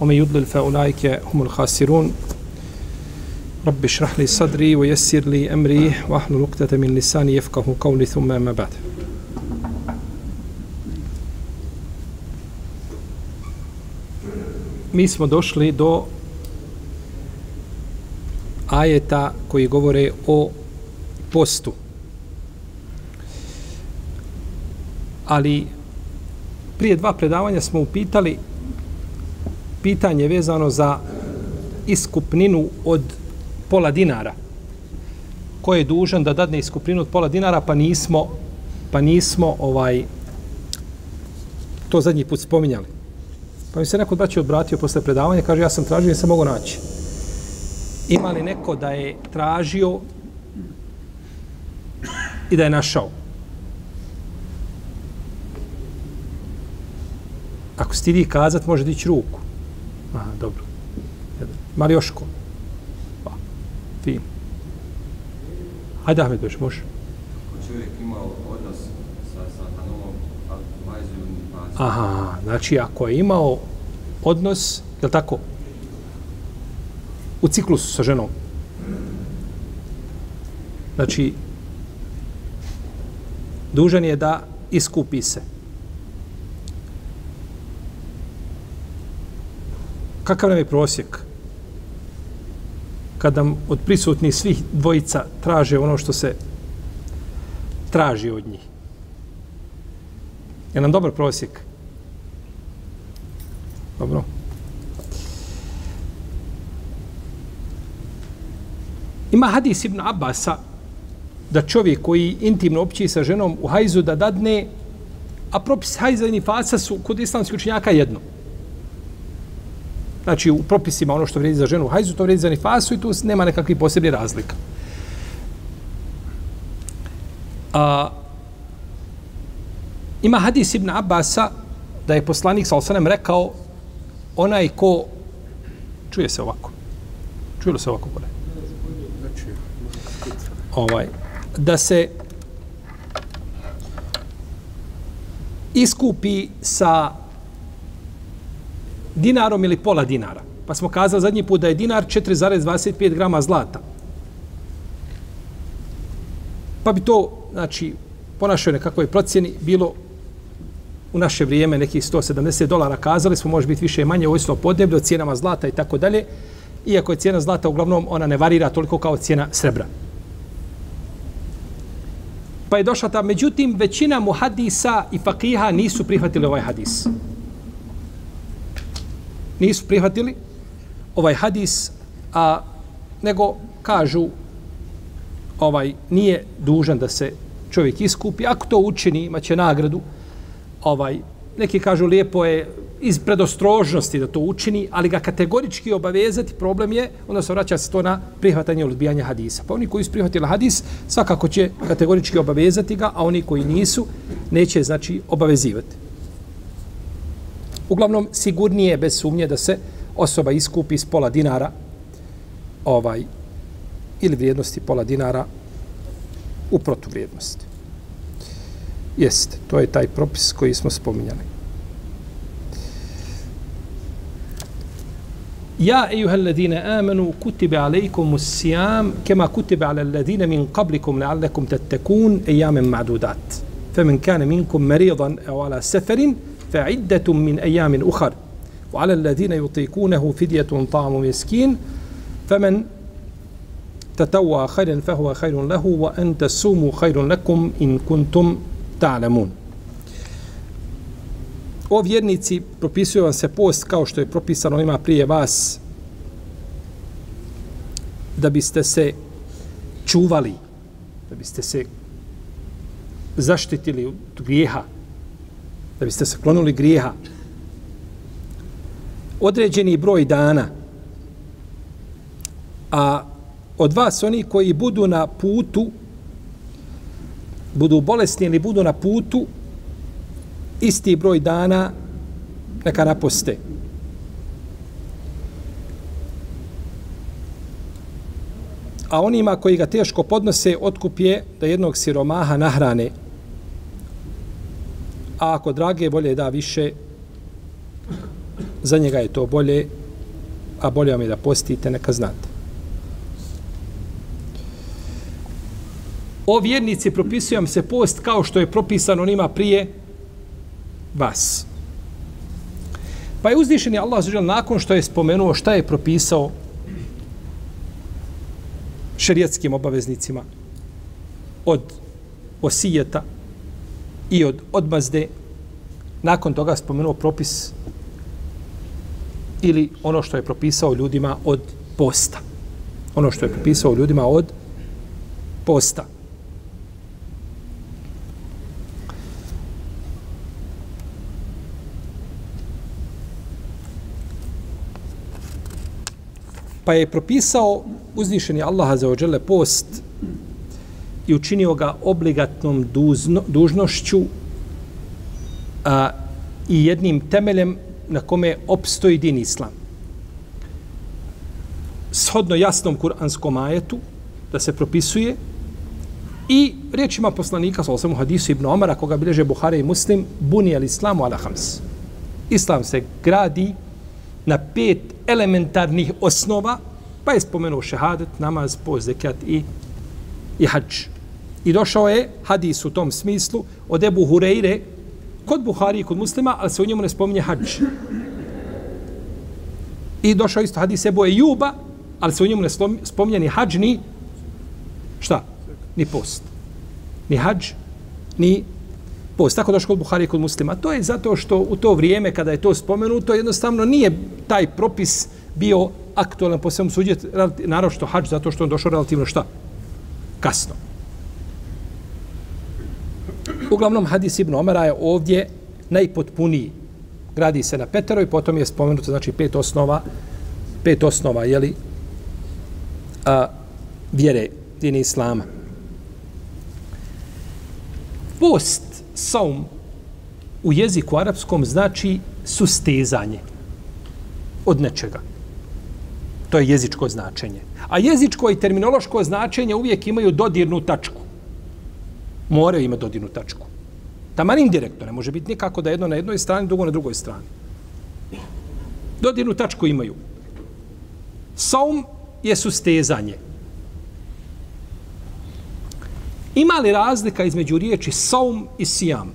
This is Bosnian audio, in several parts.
ومن يضلل فأولئك هم الخاسرون رب اشرح لي صدري ويسر لي أمري واحلل عقدة من لساني يفقه قولي ثم ما بعد Mi smo došli do ajeta koji govore o postu. Ali prije dva predavanja smo upitali pitanje vezano za iskupninu od pola dinara. Ko je dužan da dadne iskupninu od pola dinara, pa nismo pa nismo ovaj to zadnji put spominjali. Pa mi se neko braći odbratio posle predavanja, kaže ja sam tražio i mogu naći. Ima li neko da je tražio i da je našao? Ako stidi kazat, može dići ruku. Aha, dobro. Marioško. Pa, fin. Hajde, Ahmed, beš, može. Ako čovjek imao odnos sa, sa Hanomom, Majzijom i Pacom, Aha, znači ako je imao odnos, je li tako, u ciklusu sa ženom, znači, dužan je da iskupi se. Kakav nam je prosjek? Kada nam od prisutnih svih dvojica traže ono što se traži od njih. Je nam dobar prosjek? Dobro. Ima hadis Ibn Abbasa da čovjek koji intimno opći sa ženom u hajzu da dadne, a propis hajza i nifasa su kod islamskih učenjaka jedno. Znači, u propisima ono što vredi za ženu u hajzu, to vredi za nifasu i tu nema nekakvih posebnih razlika. A, ima hadis Ibn Abasa da je poslanik sa osanem rekao onaj ko čuje se ovako. Čuje se ovako gore? Ovaj, da se iskupi sa dinarom ili pola dinara. Pa smo kazali zadnji put da je dinar 4,25 grama zlata. Pa bi to, znači, po našoj nekakvoj procjeni bilo u naše vrijeme nekih 170 dolara kazali smo, može biti više i manje, ovisno o podneblju, o cijenama zlata i tako dalje. Iako je cijena zlata, uglavnom, ona ne varira toliko kao cijena srebra. Pa je došla ta, međutim, većina muhadisa i fakiha nisu prihvatili ovaj hadis nisu prihvatili ovaj hadis, a nego kažu ovaj nije dužan da se čovjek iskupi. Ako to učini, imaće nagradu. Ovaj, neki kažu lijepo je iz predostrožnosti da to učini, ali ga kategorički obavezati, problem je, onda se vraća se to na prihvatanje ili odbijanje hadisa. Pa oni koji su prihvatili hadis, svakako će kategorički obavezati ga, a oni koji nisu, neće, znači, obavezivati. Uglavnom, sigurnije je bez sumnje da se osoba iskupi s pola dinara ovaj, ili vrijednosti pola dinara u protuvrijednosti. Jeste, to je taj propis koji smo spominjali. Ja, ejuhel ladine amenu, kutibe alejkom usijam, kema kutibe ale ladine min qablikum leallekum tettekun, ejamen ma'dudat. Femen kane minkum meridan, evo ala seferin, فعدة من أيام أخر وعلى الذين يطيقونه فدية طعم مسكين فمن تتوى خيرا فهو خير له وأن تصوموا خير لكم إن كنتم تعلمون O vjernici, propisuje vam se post kao što je propisano ima prije vas da biste se čuvali, da biste se zaštitili od grijeha, da biste se klonuli grijeha, određeni broj dana A od vas oni koji budu na putu, budu bolesni ili budu na putu, isti broj dana neka naposte. A onima koji ga teško podnose, otkup je da jednog siromaha nahrane. A ako drage bolje da više, za njega je to bolje, a bolje vam je da postite, neka znate. O vjernici propisujem se post kao što je propisano onima prije vas. Pa je uzdišen Allah zađel nakon što je spomenuo šta je propisao šerijatskim obaveznicima od osijeta i od odmazde nakon toga spomenuo propis ili ono što je propisao ljudima od posta. Ono što je propisao ljudima od posta. Pa je propisao uznišeni Allaha za ođele post i učinio ga obligatnom duzno, dužnošću a, i jednim temeljem na kome opstoji din islam. Shodno jasnom kuranskom ajetu da se propisuje i riječima poslanika sa osam hadisu ibn Omara koga bileže Buhari i Muslim buni al islamu ala hams. Islam se gradi na pet elementarnih osnova pa je spomenuo šehadet, namaz, post, zekat i, i hađ. I došao je hadis u tom smislu od Ebu Hureyre kod Buhari i kod muslima, ali se u njemu ne spominje hađ. I došao isto hadis Ebu Ejuba, ali se u njemu ne spominje ni hađ, ni šta? Ni post. Ni hađ, ni post. Tako došao kod Buhari i kod muslima. To je zato što u to vrijeme kada je to spomenuto, jednostavno nije taj propis bio aktualan po svemu suđe, naravno što hađ, zato što on došao relativno šta? Kasno. Uglavnom, hadis Ibn Omara je ovdje najpotpuniji. Gradi se na petero i potom je spomenuto, znači, pet osnova, pet osnova, jeli, a, vjere dine Islama. Post, saum, u jeziku arapskom znači sustezanje od nečega. To je jezičko značenje. A jezičko i terminološko značenje uvijek imaju dodirnu tačku moraju imati dodirnu tačku. Taman indirektno, ne može biti nikako da jedno na jednoj strani, drugo na drugoj strani. Dodirnu tačku imaju. Saum je sustezanje. Ima li razlika između riječi saum i sijam?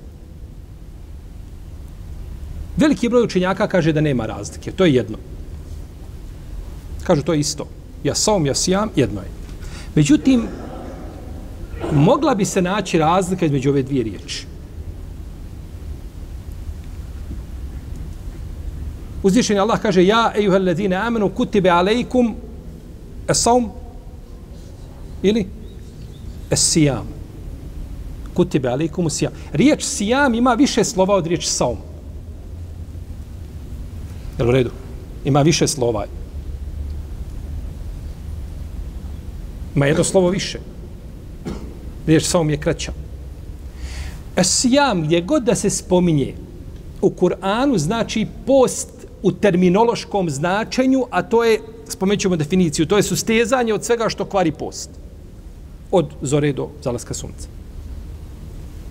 Veliki broj učenjaka kaže da nema razlike. To je jedno. Kažu to je isto. Ja saum, ja sijam, jedno je. Međutim, mogla bi se naći razlika između ove dvije riječi. Uzvišen Allah kaže Ja, ejuhel ladine amenu, kutibe alejkum esaum ili esijam. Kutibe alejkum esijam. Riječ sijam ima više slova od riječi saum. Jel u redu? Ima više slova. Ima jedno slovo više riječ saum je kraća. Esijam, gdje god da se spominje u Kur'anu, znači post u terminološkom značenju, a to je, spomenut ćemo definiciju, to je sustezanje od svega što kvari post. Od zore do zalaska sunca.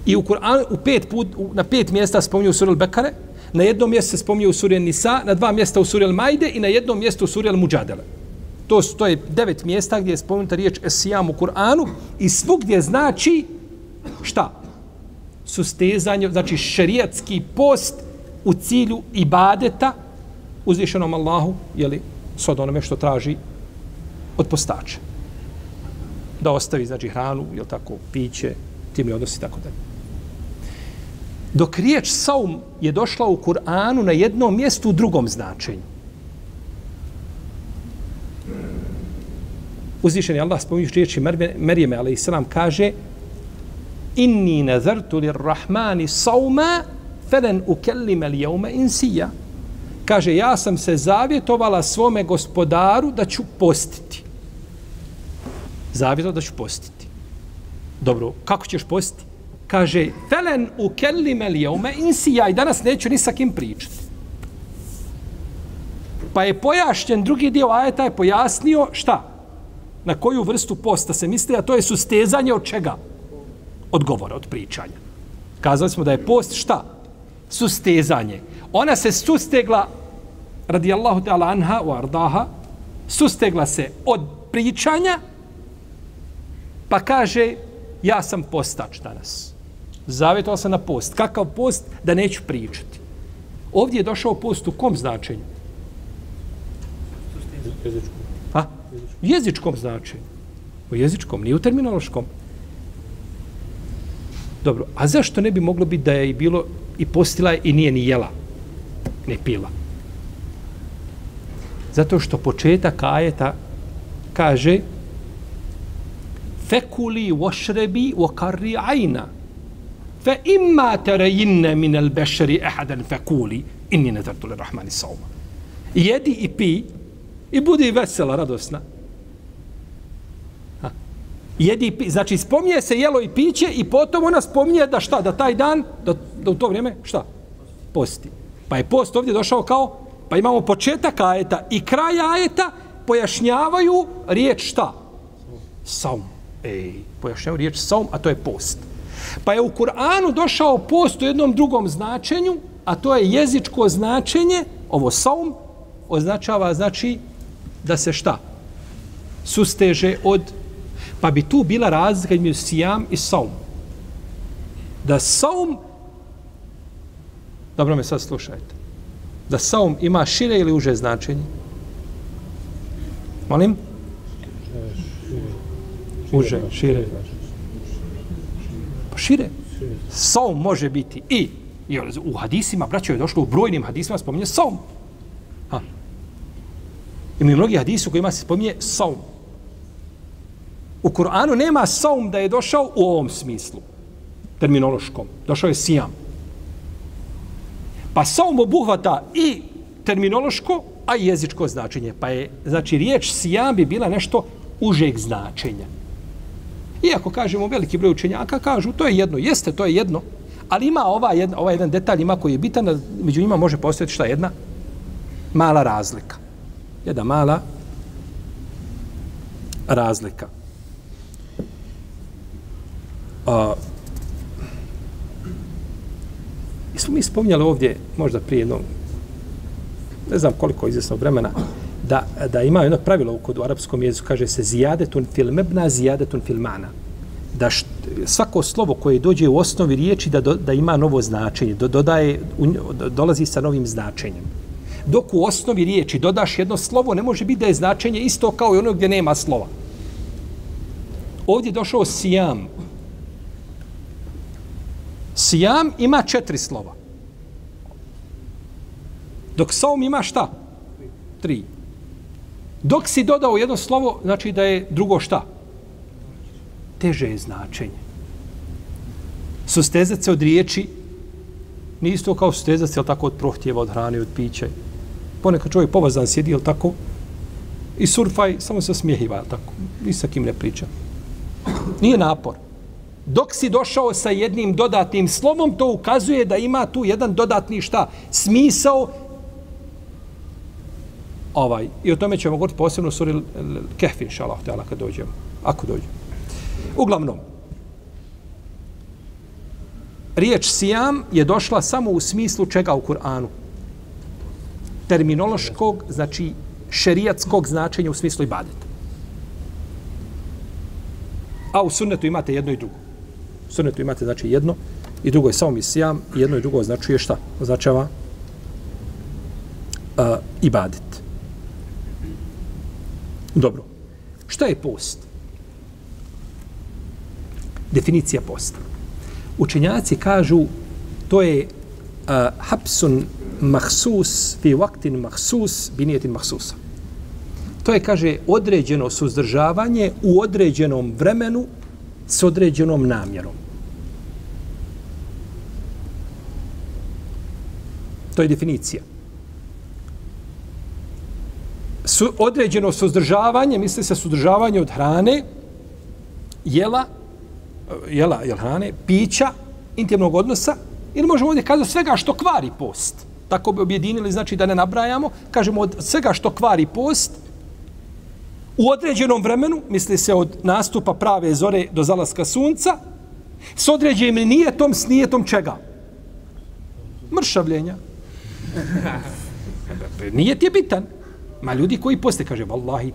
I u Kur'anu u pet put, na pet mjesta spominju u suri Bekare, na jednom mjestu se spominje u suri Nisa, na dva mjesta u suri Majde i na jednom mjestu u suri Muđadele. To, to je devet mjesta gdje je spomenuta riječ esijam u Kur'anu i svugdje znači šta? Sustezanje, znači šerijatski post u cilju ibadeta uzvišenom Allahu, jeli, s od onome što traži od postača. Da ostavi, znači, hranu, jel tako, piće, tim je odnosi, tako dalje. Dok riječ saum je došla u Kur'anu na jednom mjestu u drugom značenju uzvišeni Allah spominjući riječi Merijeme, ali i kaže Inni nazartu lir rahmani sauma felen ukellime li jaume insija. Kaže, ja sam se zavjetovala svome gospodaru da ću postiti. Zavjetovala da ću postiti. Dobro, kako ćeš postiti? Kaže, felen ukellime li jeume insija i danas neću ni sa kim pričati. Pa je pojašćen drugi dio ajeta je pojasnio šta? Na koju vrstu posta se misli, a to je sustezanje od čega? Od govora, od pričanja. Kazali smo da je post šta? Sustezanje. Ona se sustegla, radijallahu ta'ala anha u ardaha, sustegla se od pričanja, pa kaže, ja sam postač danas. Zavjetao sam na post. Kakav post? Da neću pričati. Ovdje je došao post u kom značenju? Jezičko. A? U jezičkom značenju. U jezičkom, nije u terminološkom. Dobro, a zašto ne bi moglo biti da je i bilo i postila i nije ni jela, ne pila? Zato što početak ajeta kaže fekuli vošrebi vokarri ajna fe imma terejinne minel bešeri ehaden fekuli inni nezartu le rahmani sauma. Jedi i pi i budi vesela, radosna. Ha. Jedi znači spominje se jelo i piće i potom ona spominje da šta, da taj dan, da, da u to vrijeme, šta? Posti. Pa je post ovdje došao kao, pa imamo početak ajeta i kraj ajeta pojašnjavaju riječ šta? Saum. Ej, pojašnjavaju riječ saum, a to je post. Pa je u Kur'anu došao post u jednom drugom značenju, a to je jezičko značenje, ovo saum, označava, znači, da se šta? Susteže od... Pa bi tu bila razlika između sijam i saum. Da saum... Dobro me sad slušajte. Da saum ima šire ili uže značenje? Molim? Uže, šire. Pa šire. Saum može biti i, i u hadisima, braćo je došlo u brojnim hadisima, spominje saum. Saum Ili mnogi hadisi u kojima se spominje saum. U Kur'anu nema saum da je došao u ovom smislu, terminološkom. Došao je sijam. Pa saum obuhvata i terminološko, a i jezičko značenje. Pa je, znači, riječ sijam bi bila nešto užeg značenja. Iako kažemo veliki broj učenjaka, kažu to je jedno, jeste, to je jedno, ali ima ova jedna, ovaj jedan detalj ima koji je bitan, među njima može postojati šta jedna mala razlika. Jedna mala razlika. A, I smo mi spominjali ovdje, možda prije jedno, ne znam koliko izvjesnog vremena, da, da ima jedno pravilo kod u arapskom jeziku, kaže se zijadetun fil mebna, zijadetun fil mana. Da št, svako slovo koje dođe u osnovi riječi da, do, da ima novo značenje, do, dodaje, u, do, dolazi sa novim značenjem. Dok u osnovi riječi dodaš jedno slovo, ne može biti da je značenje isto kao i ono gdje nema slova. Ovdje je došao sijam. Sijam ima četiri slova. Dok saum ima šta? Tri. Dok si dodao jedno slovo, znači da je drugo šta? Teže je značenje. Sustezat se od riječi nije isto kao sustezat se, tako, od prohtjeva, od hrane, od pića. Ponekad čovjek povazan sjedi, jel tako? I surfaj, samo se smijehiva, jel tako? Ni sa kim ne priča. Nije napor. Dok si došao sa jednim dodatnim slovom, to ukazuje da ima tu jedan dodatni šta? Smisao ovaj, i o tome ćemo govoriti posebno u suri Kehf, inša Allah, kad dođemo, ako dođemo. Uglavnom, riječ sijam je došla samo u smislu čega u Kur'anu? Terminološkog, znači šerijatskog značenja u smislu ibadeta. A u sunnetu imate jedno i drugo. U sunnetu imate znači jedno i drugo je samo misijam i jedno i drugo znači šta? Označava uh, ibadet. Dobro. Šta je post? Definicija posta. Učenjaci kažu to je uh, hapsun mahsus fi vaktin mahsus binijetin mahsusa. To je, kaže, određeno suzdržavanje u određenom vremenu s određenom namjerom. To je definicija su, određeno suzdržavanje, misli se suzdržavanje od hrane jela, jela, jel hrane, pića, intimnog odnosa, ili možemo ovdje kazati svega što kvari post. Tako bi objedinili, znači da ne nabrajamo, kažemo od svega što kvari post, u određenom vremenu, misli se od nastupa prave zore do zalaska sunca, s određenim nijetom, s nijetom čega? Mršavljenja. Nijet je bitan. Ma ljudi koji poste, kaže, vallahi,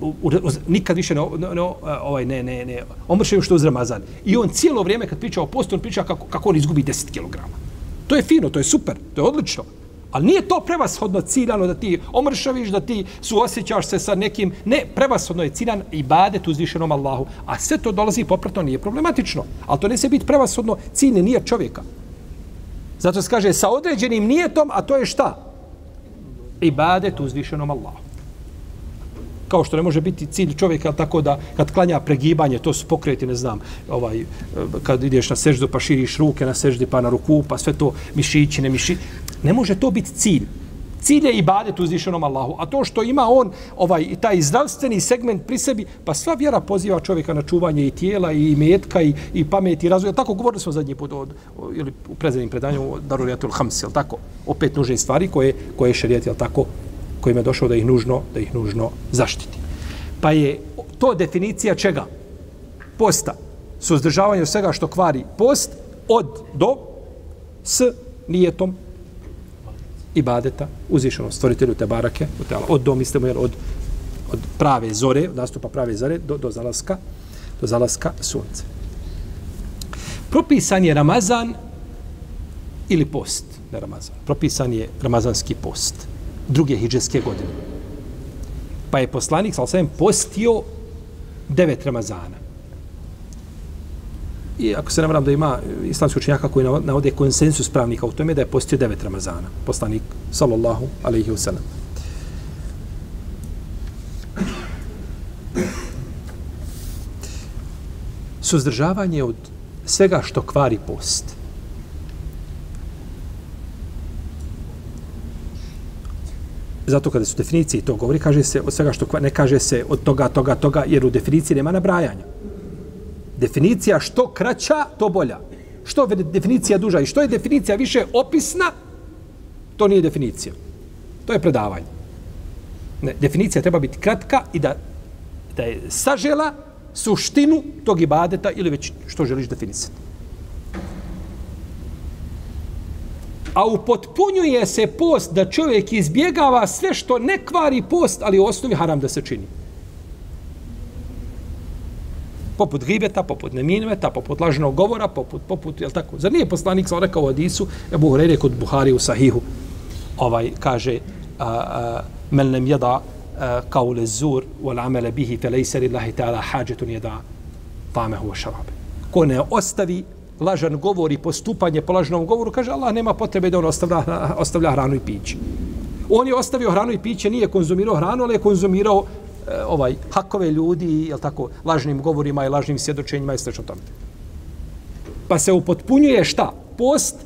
u, u, nikad više ne, ne, ne, ovaj, ne, ne, ne, omršaju što uz Ramazan. I on cijelo vrijeme kad priča o postu, on priča kako, kako on izgubi 10 kg. To je fino, to je super, to je odlično. Ali nije to prevashodno ciljano da ti omršaviš, da ti suosjećaš se sa nekim. Ne, prevashodno je ciljan i badet uzvišenom Allahu. A sve to dolazi popratno, nije problematično. Ali to ne se biti prevashodno ciljni nije čovjeka. Zato se kaže sa određenim nijetom, a to je šta? Ibadet uzvišenom Allahu kao što ne može biti cilj čovjeka tako da kad klanja pregibanje, to su pokreti, ne znam, ovaj, eh, kad ideš na seždu pa širiš ruke na seždi pa na ruku, pa sve to mišići, ne mišići. Ne može to biti cilj. Cilj je ibadet uzvišenom Allahu. A to što ima on, ovaj, taj zdravstveni segment pri sebi, pa sva vjera poziva čovjeka na čuvanje i tijela, i metka, i, i pameti, i razvoja. Tako govorili smo zadnji put od, ili u predzadnjim predanju o Darurijatul Hams, jel tako? Opet nužne stvari koje, koje šarijet, jel tako, kojim je došao da ih nužno, da ih nužno zaštiti. Pa je to definicija čega? Posta. Suzdržavanje svega što kvari post od do s nijetom ibadeta uzvišenom stvoritelju te barake od do mislimo jer od od prave zore, od nastupa prave zore do, do zalaska do zalaska sunce. Propisan je Ramazan ili post, ne Ramazan. Propisan je Ramazanski post druge hijđarske godine. Pa je poslanik, sal postio devet Ramazana. I ako se ne varam da ima e, islamski učenjaka koji navode konsensus pravnika u tome da je postio devet Ramazana. Poslanik, sallallahu alaihi wasallam. Suzdržavanje od svega što kvari post. Zato kada su definicije to govori, kaže se od svega što ne kaže se od toga, toga, toga, jer u definiciji nema nabrajanja. Definicija što kraća, to bolja. Što je definicija duža i što je definicija više opisna, to nije definicija. To je predavanje. Ne, definicija treba biti kratka i da, da je sažela suštinu tog ibadeta ili već što želiš definisati. a upotpunjuje se post da čovjek izbjegava sve što ne kvari post, ali u osnovi haram da se čini. Poput gibeta, poput neminveta, poput lažnog govora, poput, poput, jel tako? Zar nije poslanik sa rekao u Adisu, Ebu Hureyre kod Buhari u Sahihu, ovaj, kaže, a, a, men nem jeda kao lezur, wal amele bihi, fe lejse lillahi ta'ala hađetun jeda tamehu wa šarabe. Ko ne ostavi lažan govor i postupanje po lažnom govoru, kaže Allah nema potrebe da on ostavlja, ostavlja hranu i piće. On je ostavio hranu i piće, nije konzumirao hranu, ali je konzumirao E, ovaj hakove ljudi, je tako, lažnim govorima i lažnim svjedočenjima i sl. tome. Pa se upotpunjuje šta? Post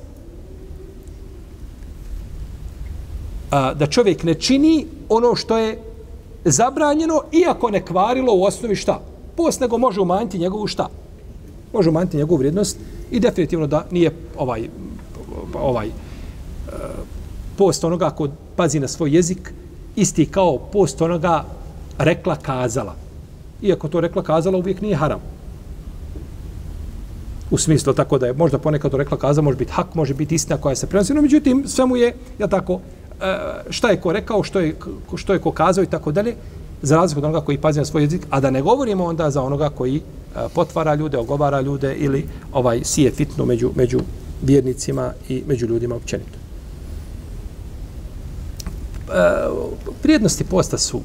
a, da čovjek ne čini ono što je zabranjeno, iako ne kvarilo u osnovi šta? Post nego može umanjiti njegovu šta? Može umanjiti njegovu vrijednost i definitivno da nije ovaj ovaj e, post onoga ko pazi na svoj jezik isti kao post onoga rekla kazala. Iako to rekla kazala uvijek nije haram. U smislu tako da je možda ponekad to rekla kazala, može biti hak, može biti istina koja se prenosi, no međutim sve mu je, ja tako, e, šta je ko rekao, što je, što je ko kazao i tako dalje, za razliku od onoga koji pazi na svoj jezik, a da ne govorimo onda za onoga koji e, potvara ljude, ogovara ljude ili ovaj sije fitnu među, među vjernicima i među ljudima općenito. E, prijednosti posta su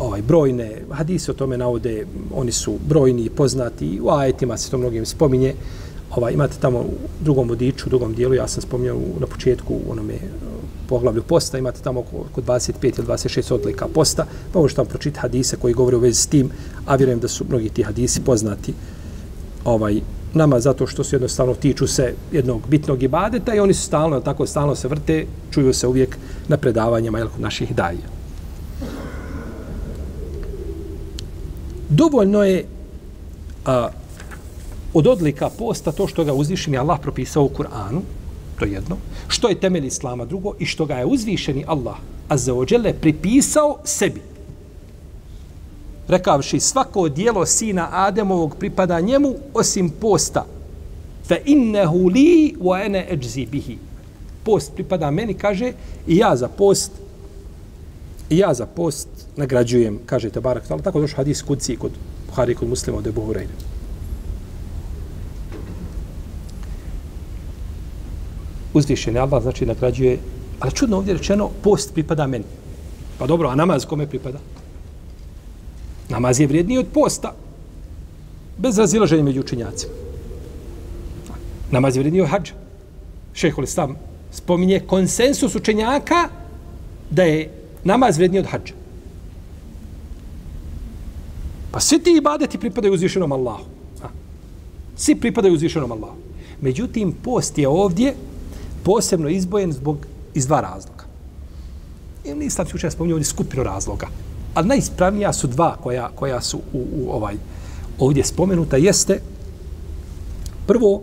ovaj brojne, hadise o tome navode, oni su brojni i poznati, u ajetima se to mnogim spominje. Ovaj, imate tamo u drugom vodiču, u drugom dijelu, ja sam spominjao na početku u onome eh, poglavlju posta, imate tamo oko 25 ili 26 odlika posta, pa možete tamo pročitati hadise koji govore u vezi s tim, a vjerujem da su mnogi ti hadisi poznati ovaj nama zato što su jednostavno tiču se jednog bitnog ibadeta i oni su stalno, tako stalno se vrte, čuju se uvijek na predavanjima jel, naših daja. Dovoljno je a, od odlika posta to što ga uzvišeni Allah propisao u Kur'anu, to je jedno, što je temelj Islama drugo i što ga je uzvišeni Allah azza wa jalla pripisao sebi. Rekavši svako dijelo sina Ademovog pripada njemu osim posta. Fa innehu li wa ene eđzi bihi. Post pripada meni, kaže, i ja za post i ja za post nagrađujem, kaže te Barak. Tako došao hadis kudci kod Buhari kod muslima od Ebu Hureyre. uzvišen je Allah, znači nagrađuje, ali čudno ovdje rečeno, post pripada meni. Pa dobro, a namaz kome pripada? Namaz je vrijedniji od posta. Bez razilaženja među učinjacima. Namaz je vrijedniji od hađa. Šehol Islam spominje konsensus učenjaka da je namaz vrijedniji od hađa. Pa svi ti ibadeti pripadaju uzvišenom Allahu. Svi pripadaju uzvišenom Allahu. Međutim, post je ovdje posebno izbojen zbog iz dva razloga. I mi islamski učenjaci spominju ovdje skupinu razloga. Ali najispravnija su dva koja, koja su u, u ovaj ovdje spomenuta jeste prvo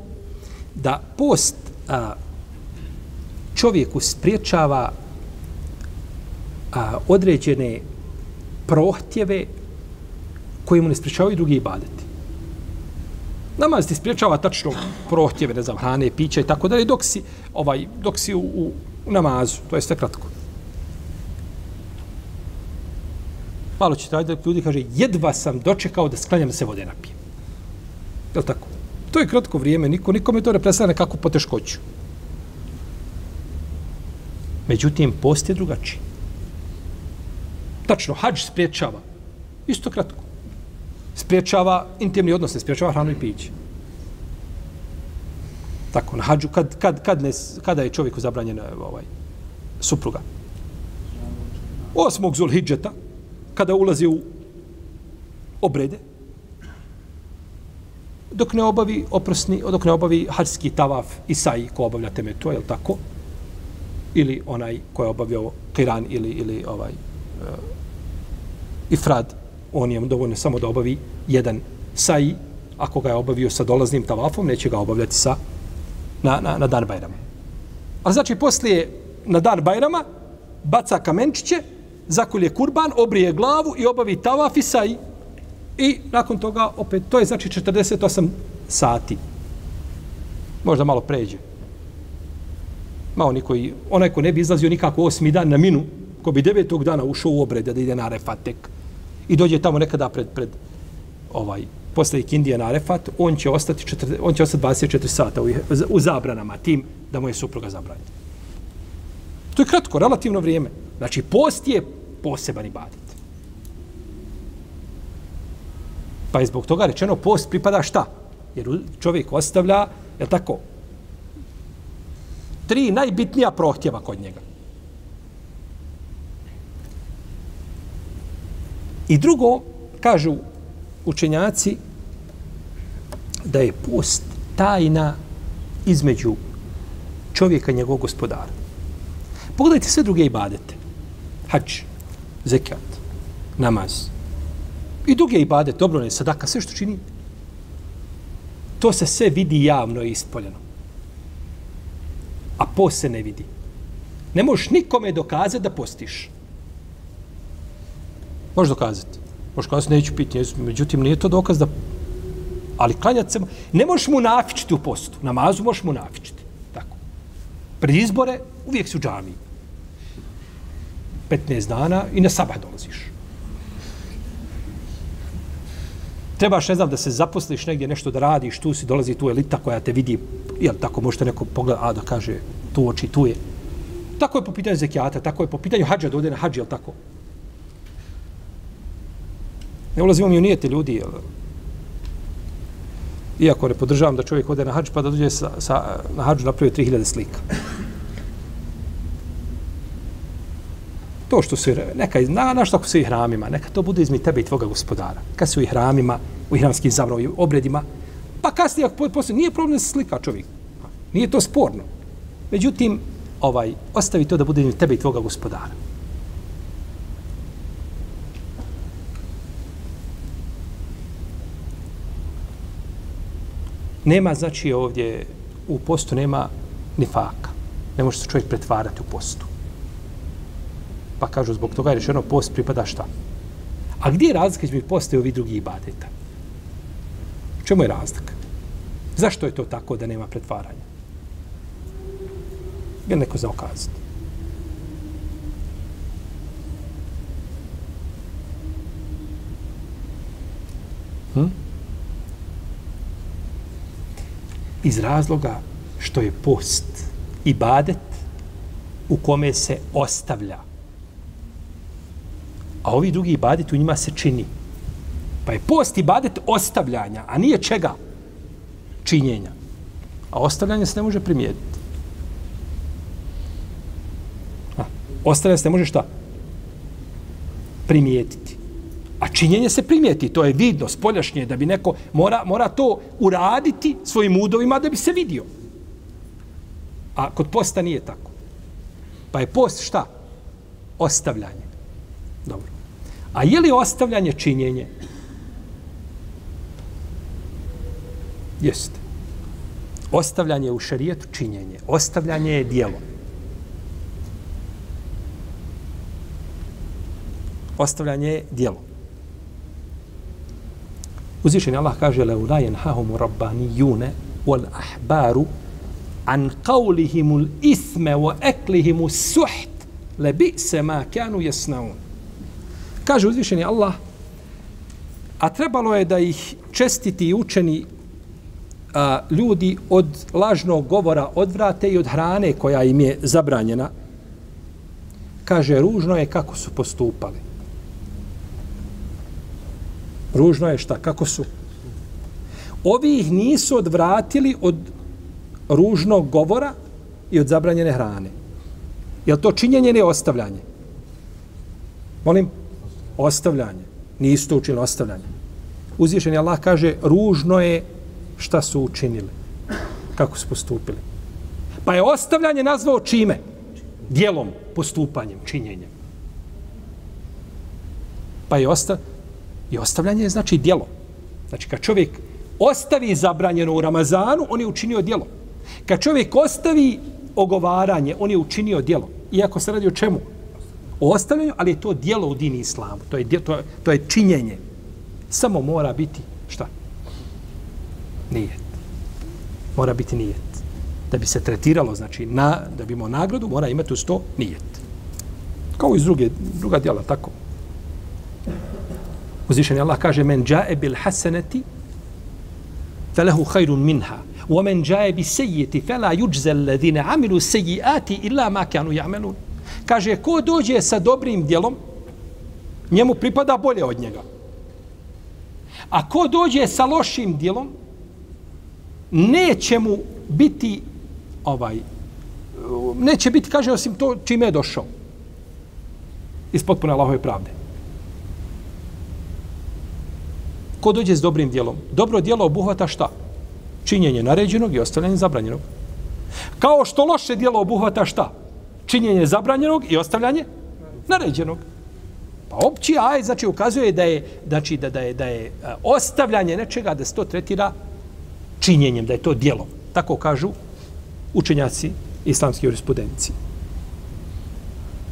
da post a, čovjeku spriječava a, određene prohtjeve koji mu ne spriječavaju drugi ibadeti. Namaz ti spriječava tačno prohtjeve, ne znam, hrane, pića i tako dalje, dok si, ovaj, dok si u, u, namazu. To je sve kratko. Malo će trajati da ljudi kaže, jedva sam dočekao da sklanjam se vode napije. Je tako? To je kratko vrijeme, niko, nikome to ne predstavlja nekakvu poteškoću. Međutim, post je drugačiji. Tačno, hađ spriječava. Isto kratko spriječava intimni odnos, ne spriječava hranu i piće. Tako, na hađu, kad, kad, kad ne, kada je čovjeku zabranjena ovaj, supruga? Osmog Zulhidžeta, kada ulazi u obrede, dok ne obavi oprosni, dok ne obavi hađski tavaf i saji ko obavlja teme to, je tako? Ili onaj ko je obavio kiran ili, ili ovaj uh, ifrad, on je dovoljno samo da obavi jedan saji, ako ga je obavio sa dolaznim tavafom, neće ga obavljati sa, na, na, na dan Bajrama. A znači, poslije na dan Bajrama, baca kamenčiće, zakulje kurban, obrije glavu i obavi tavaf i saji. I nakon toga, opet, to je znači 48 sati. Možda malo pređe. Ma oni koji, onaj ko ne bi izlazio nikako osmi dan na minu, ko bi devetog dana ušao u obrede da ide na refatek, i dođe tamo nekada pred, pred ovaj, posle Indije na Arefat, on će ostati, četir, on će ostati 24 sata u, u zabranama, tim da mu je supruga zabranjena. To je kratko, relativno vrijeme. Znači, post je poseban ibadet. Pa je zbog toga rečeno, post pripada šta? Jer čovjek ostavlja, je tako, tri najbitnija prohtjeva kod njega. I drugo, kažu učenjaci, da je post tajna između čovjeka i njegovog gospodara. Pogledajte sve druge ibadete. Hač, zekat, namaz. I druge ibadete, dobro ne, sadaka, sve što čini. To se sve vidi javno i ispoljeno. A post se ne vidi. Ne možeš nikome dokazati da postiš. Možeš dokazati. Možeš kazati, neću piti, neću, međutim, nije to dokaz da... Ali klanjati se... Ne možeš mu nafičiti u postu. Namazu možeš mu nafičiti. Tako. Pred izbore uvijek su džami. 15 dana i na sabah dolaziš. Trebaš, ne znam, da se zaposliš negdje, nešto da radiš, tu si dolazi tu elita koja te vidi, jel tako, možete neko pogleda, a da kaže, tu oči, tu je. Tako je po pitanju zekijata, tako je po pitanju hađa, da ode na hađi, jel tako? Ne ulazimo mi u nijete ljudi, jel? Iako ne podržavam da čovjek ode na hađ, pa da dođe sa, sa, na hađu napravio 3000 slika. To što su, neka, na, na što ako su i hramima, neka to bude izmi tebe i tvoga gospodara. Kad su i hramima, u hramskim zavrovim obredima, pa kasnije, ako posle, nije problem da se slika čovjek. Nije to sporno. Međutim, ovaj, ostavi to da bude izmi tebe i tvoga gospodara. Nema, znači, ovdje u postu nema nifaka. Ne može se čovjek pretvarati u postu. Pa kažu, zbog toga je rečeno, post pripada šta? A gdje je razlika između posta i ovih drugih ibadeta? Čemu je razlika? Zašto je to tako da nema pretvaranja? Je neko za? Hm? Iz razloga što je post i badet u kome se ostavlja. A ovi drugi ibadet u njima se čini. Pa je post i badet ostavljanja, a nije čega? Činjenja. A ostavljanje se ne može primijetiti. A, ostavljanje se ne može šta? Primijetiti. A činjenje se primijeti, to je vidno, spoljašnje, da bi neko mora, mora to uraditi svojim udovima da bi se vidio. A kod posta nije tako. Pa je post šta? Ostavljanje. Dobro. A je li ostavljanje činjenje? Jeste. Ostavljanje u šarijetu činjenje. Ostavljanje je dijelo. Ostavljanje je dijelo. Uzvišen Allah kaže la ulajen hahumu rabbani june wal ahbaru an qawlihim al isme wa aklihim suht kaže uzvišeni Allah a trebalo je da ih čestiti i učeni a, ljudi od lažnog govora odvrate i od hrane koja im je zabranjena. Kaže ružno je kako su postupali. Ružno je šta? Kako su? Ovi ih nisu odvratili od ružnog govora i od zabranjene hrane. Je to činjenje ili ostavljanje? Molim? Ostavljanje. Nisu to učinili ostavljanje. Uzvišen je Allah kaže ružno je šta su učinili. Kako su postupili. Pa je ostavljanje nazvao čime? Dijelom, postupanjem, činjenjem. Pa je ostavljanje I ostavljanje je znači dijelo. Znači kad čovjek ostavi zabranjeno u Ramazanu, on je učinio dijelo. Kad čovjek ostavi ogovaranje, on je učinio dijelo. Iako se radi o čemu? O ostavljanju, ali je to dijelo u dini islamu. To je, to, je, to je činjenje. Samo mora biti šta? Nijet. Mora biti nijet. Da bi se tretiralo, znači, na, da bi imao nagradu, mora imati uz to nijet. Kao iz druge, druga dijela, tako. Uzvišeni Allah kaže men džae bil hasanati falahu khairun minha. Wa men jae bi sayyati fala yujza alladhina amilu sayyiati illa ma kanu ya'malun kaže ko dođe sa dobrim djelom njemu pripada bolje od njega. A ko dođe sa lošim djelom neće mu biti ovaj neće biti kaže osim to čime je došao. Iz potpune Allahove pravde. Ko dođe s dobrim dijelom? Dobro dijelo obuhvata šta? Činjenje naređenog i ostavljanje zabranjenog. Kao što loše dijelo obuhvata šta? Činjenje zabranjenog i ostavljanje naređenog. Pa opći aj znači ukazuje da je znači da da je da je ostavljanje nečega da se to tretira činjenjem, da je to dijelo. Tako kažu učenjaci islamske jurisprudencije.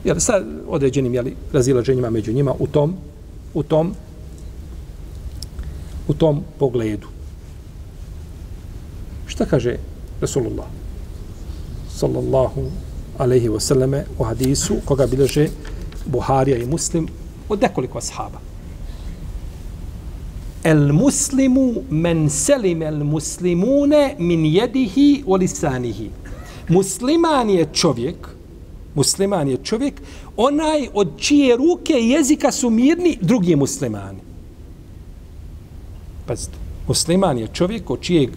Jer sa određenim jeli, razilaženjima među njima u tom, u tom u tom pogledu. Šta kaže Rasulullah? Sallallahu alaihi wasallame u hadisu koga bilože Buharija i Muslim od nekoliko ashaba. El muslimu men selim el muslimune min jedihi o lisanihi. Musliman je čovjek, musliman je čovjek, onaj od čije ruke i jezika su mirni drugi muslimani. Pazite, musliman je čovjek od čijeg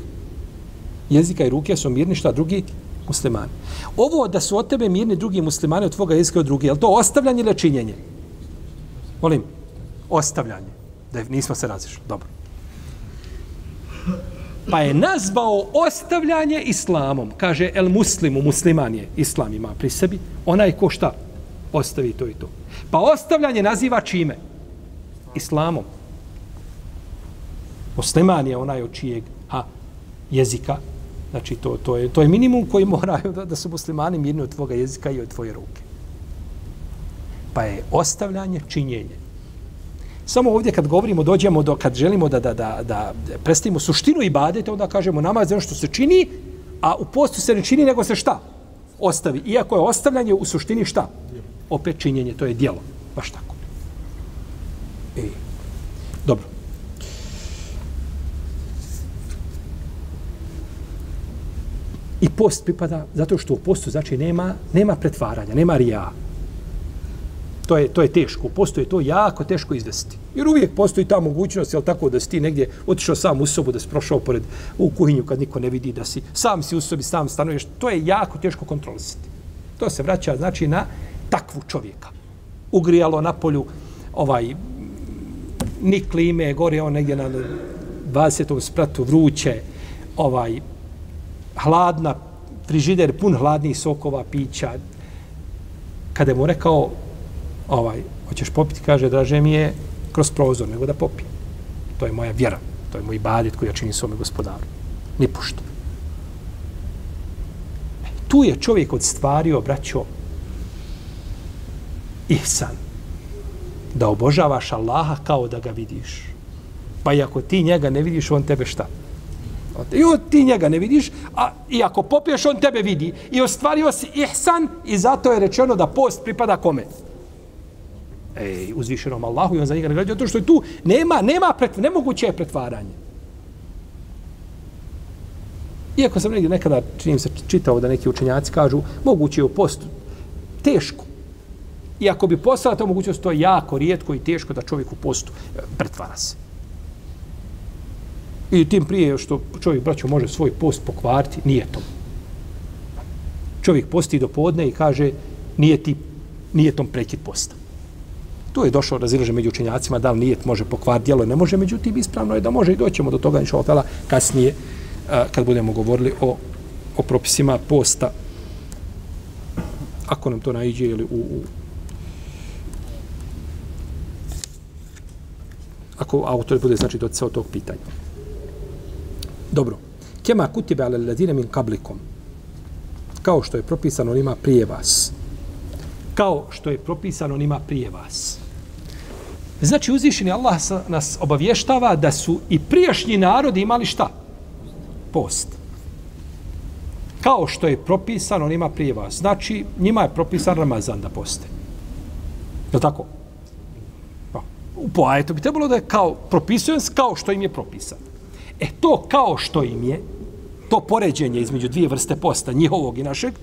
jezika i ruke su mirni šta drugi muslimani. Ovo da su od tebe mirni drugi muslimani od tvoga jezika od drugi, je to ostavljanje ili činjenje? Molim, ostavljanje. Da nismo se razišli. Dobro. Pa je nazvao ostavljanje islamom. Kaže, el muslimu, musliman je, islam ima pri sebi. Onaj ko šta? Ostavi to i to. Pa ostavljanje naziva čime? Islamom. Musliman je onaj od čijeg a, jezika. Znači, to, to, je, to je minimum koji moraju da, da su muslimani mirni od tvoga jezika i od tvoje ruke. Pa je ostavljanje činjenje. Samo ovdje kad govorimo, dođemo do, kad želimo da, da, da, da predstavimo suštinu i badete, onda kažemo namaz je ono što se čini, a u postu se ne čini, nego se šta? Ostavi. Iako je ostavljanje u suštini šta? Opet činjenje, to je dijelo. Baš tako. E. Dobro. I post pripada zato što u postu znači nema nema pretvaranja, nema rija. To je, to je teško. U postu je to jako teško izvesti. Jer uvijek postoji ta mogućnost, jel tako, da si ti negdje otišao sam u sobu, da si prošao pored u kuhinju kad niko ne vidi, da si sam si u sobi, sam stanuješ. To je jako teško kontrolisati. To se vraća, znači, na takvu čovjeka. Ugrijalo na polju ovaj ni klime, gore on negdje na 20. spratu vruće, ovaj hladna, frižider pun hladnih sokova, pića. Kada mu rekao, ovaj, hoćeš popiti, kaže, draže mi je kroz prozor, nego da popi. To je moja vjera. To je moj badet koji ja činim svome gospodaru. Ni pošto. E, tu je čovjek odstvario, braćo, ihsan. Da obožavaš Allaha kao da ga vidiš. Pa i ako ti njega ne vidiš, on tebe šta? I on ti njega ne vidiš, a i ako popiješ, on tebe vidi. I ostvario si ihsan i zato je rečeno da post pripada kome? Ej, uzvišenom Allahu i on za njega nagradio, To što je tu nema, nema pret, nemoguće je pretvaranje. Iako sam negdje nekada, činim se, čitao da neki učenjaci kažu, moguće je u postu teško. I ako bi postala to mogućnost, to je jako rijetko i teško da čovjek u postu e, pretvara se. I tim prije što čovjek, braćo, može svoj post pokvariti, nije to. Čovjek posti do podne i kaže, nije ti, nije tom prekid posta. Tu je došao razilaže među učenjacima, da li nijet može pokvariti, djelo ne može, međutim, ispravno je da može i doćemo do toga, inša Allah, kasnije, kad budemo govorili o, o propisima posta, ako nam to naiđe ili u, u ako autor bude znači do od tog pitanja. Dobro. Kema kutibe ale ladine min kablikom. Kao što je propisano onima prije vas. Kao što je propisano onima prije vas. Znači uzvišeni Allah nas obavještava da su i prijašnji narodi imali šta? Post. Kao što je propisano onima prije vas. Znači njima je propisan Ramazan da poste. Je tako? Pa, u poajetu bi trebalo da je kao propisujem kao što im je propisano. E to kao što im je, to poređenje između dvije vrste posta, njihovog i našeg,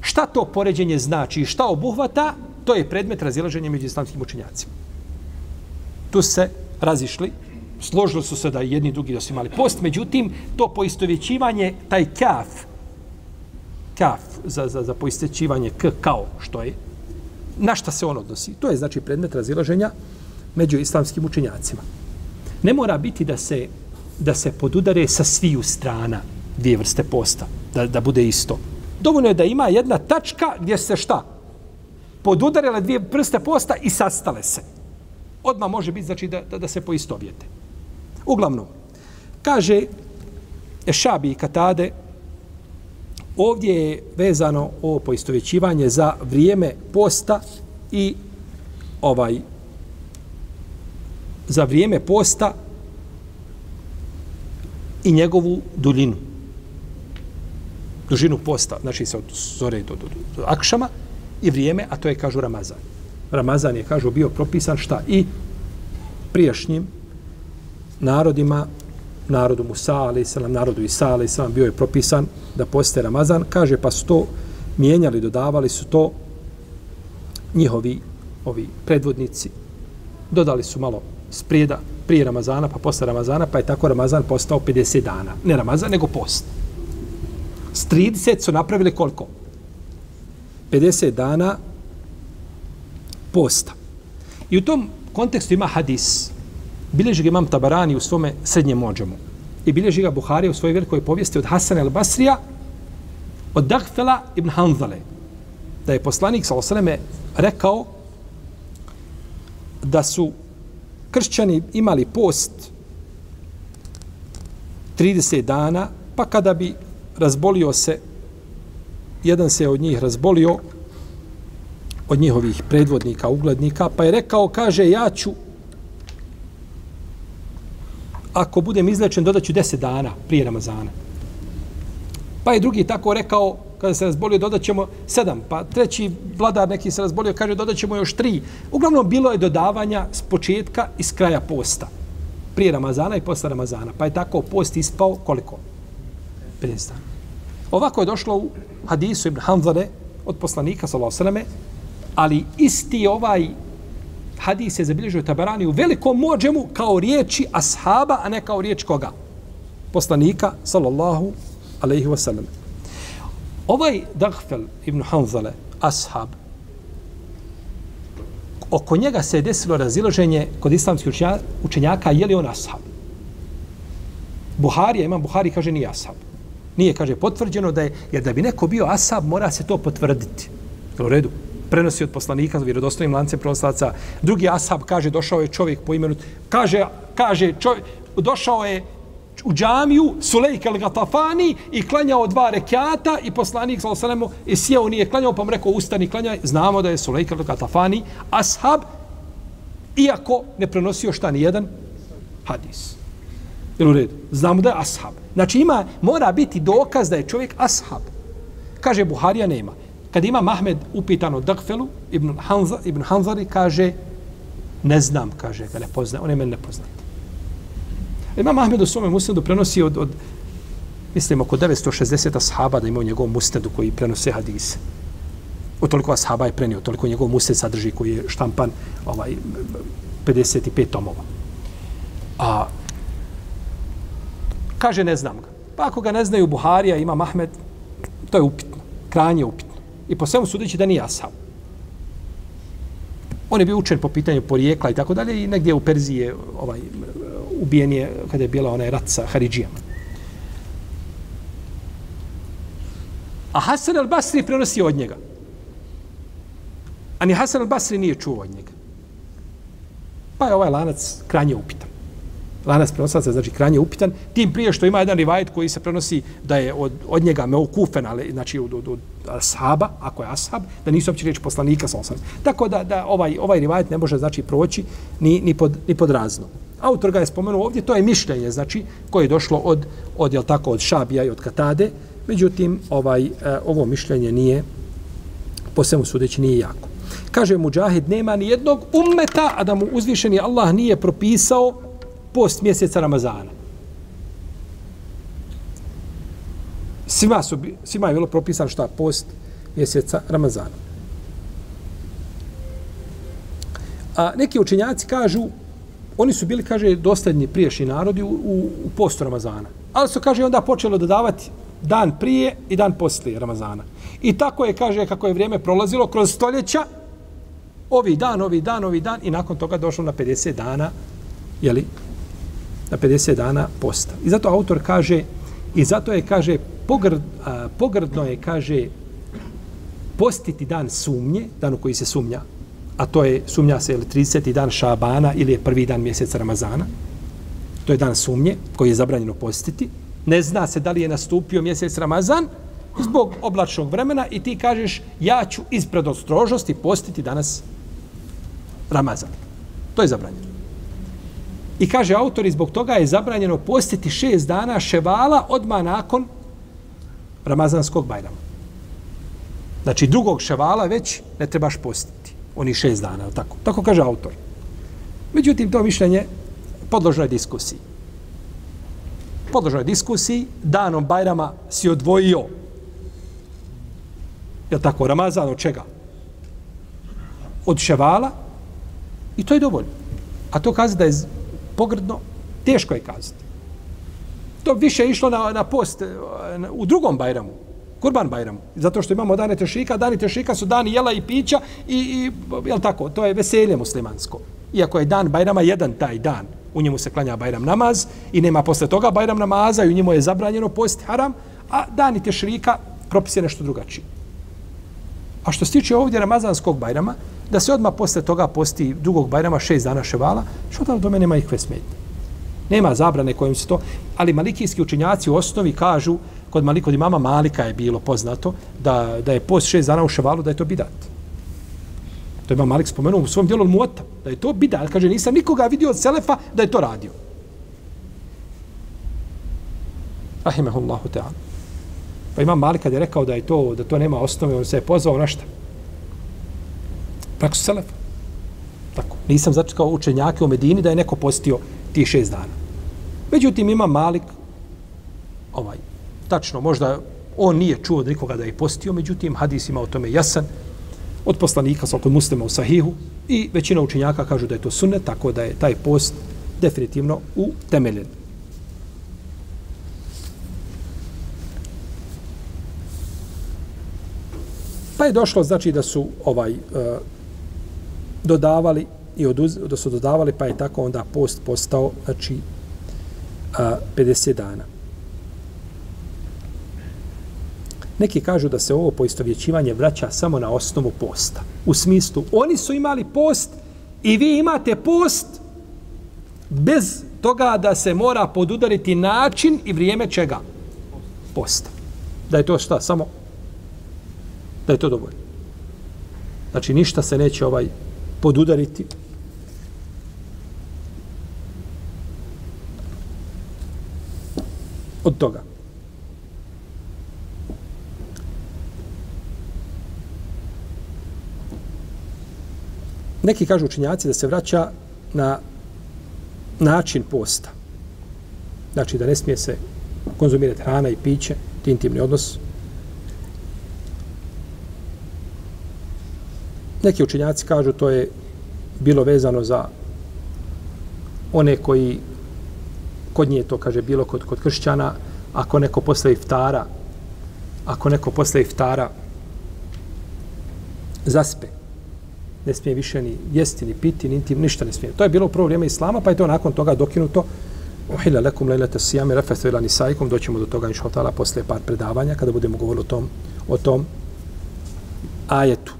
šta to poređenje znači i šta obuhvata, to je predmet razilaženja među islamskim učenjacima. Tu se razišli, složili su se da jedni drugi da su imali post, međutim, to poistovjećivanje, taj kaf, kaf za, za, za poistovjećivanje k kao što je, na šta se on odnosi? To je znači predmet razilaženja među islamskim učenjacima ne mora biti da se da se podudare sa sviju strana dvije vrste posta, da, da bude isto. Dovoljno je da ima jedna tačka gdje se šta? Podudarele dvije vrste posta i sastale se. Odma može biti znači da, da, da se poistovjete. Uglavnom, kaže Ešabi i Katade, ovdje je vezano o poistovjećivanje za vrijeme posta i ovaj za vrijeme posta i njegovu duljinu. Dužinu posta, znači se od zore do, do, do, do akšama i vrijeme, a to je, kažu, Ramazan. Ramazan je, kažu, bio propisan šta? I prijašnjim narodima, narodu Musa, ali selam, narodu Isa, ali selam, bio je propisan da poste Ramazan. Kaže, pa su to mijenjali, dodavali su to njihovi ovi predvodnici. Dodali su malo sprijeda prije Ramazana, pa posle Ramazana, pa je tako Ramazan postao 50 dana. Ne Ramazan, nego post. S 30 su napravili koliko? 50 dana posta. I u tom kontekstu ima hadis. Bileži ga imam Tabarani u svome srednjem mođemu. I bileži ga Buharija u svojoj velikoj povijesti od Hasan el Basrija od Dahfela ibn Hanzale. Da je poslanik, sa e rekao da su kršćani imali post 30 dana, pa kada bi razbolio se, jedan se od njih razbolio, od njihovih predvodnika, uglednika, pa je rekao, kaže, ja ću, ako budem izlečen, dodaću 10 dana prije Ramazana. Pa je drugi tako rekao, kada se razbolio, dodat ćemo sedam. Pa treći vladar neki se razbolio, kaže, dodat ćemo još tri. Uglavnom, bilo je dodavanja s početka i s kraja posta. Prije Ramazana i posle Ramazana. Pa je tako post ispao koliko? 50 dana. Ovako je došlo u hadisu Ibn Hanzare od poslanika, sallallahu ali isti ovaj hadis je zabilježio Tabarani u velikom mođemu kao riječi ashaba, a ne kao riječ koga? Poslanika, sallallahu alaihi wasallam. Ovaj Dagfel ibn Hanzale, ashab, oko njega se je desilo razilaženje kod islamskih učenjaka, je li on ashab? Buharija, imam Buhari, kaže nije ashab. Nije, kaže, potvrđeno da je, jer da bi neko bio ashab, mora se to potvrditi. U redu? prenosi od poslanika, vjerodostojnim lancem prenoslaca. Drugi ashab kaže, došao je čovjek po imenu, kaže, kaže čovjek, došao je u džamiju Sulejk el Gatafani i klanjao dva rekiata i poslanik sa osanemu i sjeo nije klanjao pa mu rekao ustani klanjaj. Znamo da je Sulejk el Gatafani ashab iako ne prenosio šta ni jedan hadis. Jel u redu? Znamo da je ashab. Znači ima, mora biti dokaz da je čovjek ashab. Kaže Buharija nema. Kad ima Mahmed upitan o Dagfelu, Ibn, Hanza, Ibn Hanzari kaže ne znam, kaže, ga ne poznaje, on je meni ne poznaje. Ima Ahmed u svome musnedu prenosi od, od mislim, oko 960 ashaba da ima u njegovom musnedu koji prenose hadise. O toliko ashaba je prenio, toliko njegov musned sadrži koji je štampan ovaj, 55 tomova. A, kaže, ne znam ga. Pa ako ga ne znaju Buharija, ima Mahmed, to je upitno. Kranje upitno. I po svemu sudeći da nije ashab. On je bio učen po pitanju porijekla i tako dalje i negdje u Perziji ovaj, ubijen je kada je bila onaj rat sa Haridžijama. A Hasan al-Basri prenosi od njega. A ni Hasan al-Basri nije čuo od njega. Pa je ovaj lanac kranje upitan. Lanac prenosaca znači kranje upitan. Tim prije što ima jedan rivajet koji se prenosi da je od, od njega meukufen, ali znači od, od, od ashaba, ako je ashab, da nisu uopće riječi poslanika sa osam. Tako da, da ovaj, ovaj rivajet ne može znači proći ni, ni, pod, ni pod razno. Autor ga je spomenuo ovdje, to je mišljenje, znači, koje je došlo od, od jel tako, od Šabija i od Katade, međutim, ovaj, e, ovo mišljenje nije, po svemu sudeći, nije jako. Kaže Mujahid, nema ni jednog ummeta, a da mu uzvišeni Allah nije propisao post mjeseca Ramazana. Svima, su, svima je bilo propisano šta post mjeseca Ramazana. A neki učenjaci kažu, oni su bili, kaže, dostatni priješnji narodi u, u, u postu Ramazana. Ali su, kaže, onda počelo dodavati dan prije i dan poslije Ramazana. I tako je, kaže, kako je vrijeme prolazilo kroz stoljeća, ovi dan, ovi dan, ovi dan, i nakon toga došlo na 50 dana, jeli, na 50 dana posta. I zato autor kaže, i zato je, kaže, pogrd, a, pogrdno je, kaže, postiti dan sumnje, dan u koji se sumnja, a to je, sumnja se, ili 30. dan Šabana ili je prvi dan mjeseca Ramazana, to je dan sumnje koji je zabranjeno postiti, ne zna se da li je nastupio mjesec Ramazan, zbog oblačnog vremena i ti kažeš ja ću iz predostrožnosti postiti danas Ramazan. To je zabranjeno. I kaže autor, i zbog toga je zabranjeno postiti šest dana ševala odma nakon Ramazanskog bajrama. Znači drugog ševala već ne trebaš postiti. Oni šest dana, tako? Tako kaže autor. Međutim, to mišljenje podložno je diskusiji. Podložno je diskusiji, danom bajrama si odvojio je tako, Ramazan od čega? Od ševala i to je dovoljno. A to kazi da je pogrdno, teško je kazati. To više je išlo na, na post na, u drugom bajramu, Kurban Bajramu. Zato što imamo dane tešika, dani tešika su dani jela i pića i, i jel tako, to je veselje muslimansko. Iako je dan Bajrama jedan taj dan, u njemu se klanja Bajram namaz i nema posle toga Bajram namaza i u njemu je zabranjeno post haram, a dani tešika propis je nešto drugačiji. A što se tiče ovdje Ramazanskog Bajrama, da se odmah posle toga posti drugog Bajrama šest dana ševala, što tamo do mene nema ikve smetnje. Nema zabrane kojim se to... Ali malikijski učinjaci u osnovi kažu, kod, Malik, kod imama Malika je bilo poznato, da, da je post šest dana u ševalu, da je to bidat. To je imam Malik spomenuo u svom dijelu Muota, da je to bidat. Kaže, nisam nikoga vidio od Selefa da je to radio. Rahimahullahu ta'ala. Pa imam Malik kad je rekao da je to, da to nema osnove, on se je pozvao na šta? Praksu Selefa. Tako. Nisam začekao učenjake u Medini da je neko postio ti šest dana. Međutim, ima Malik, ovaj, tačno, možda on nije čuo od nikoga da je postio, međutim, hadis ima o tome jasan, od poslanika, sa kod muslima u sahihu, i većina učenjaka kažu da je to sunnet, tako da je taj post definitivno utemeljen. Pa je došlo, znači, da su ovaj uh, dodavali i oduz, da su dodavali, pa je tako onda post postao, znači, uh, 50 dana. Neki kažu da se ovo poistovjećivanje vraća samo na osnovu posta. U smislu, oni su imali post i vi imate post bez toga da se mora podudariti način i vrijeme čega? Posta. Da je to šta? Samo da je to dovoljno. Znači, ništa se neće ovaj podudariti. Od toga. Neki kažu učinjaci da se vraća na način posta. Znači da ne smije se konzumirati hrana i piće, intimni odnos. Neki učinjaci kažu to je bilo vezano za one koji kod nje to kaže bilo kod, kod kršćana ako neko posle iftara ako neko posle iftara zaspe ne smije više ni jesti, ni piti, ni tim ništa ne smije. To je bilo u prvo vrijeme Islama, pa je to nakon toga dokinuto. Uhila lekum lejlete sijame refestu ila nisaikum, doćemo do toga inša otala posle par predavanja, kada budemo govorili o tom, o tom ajetu.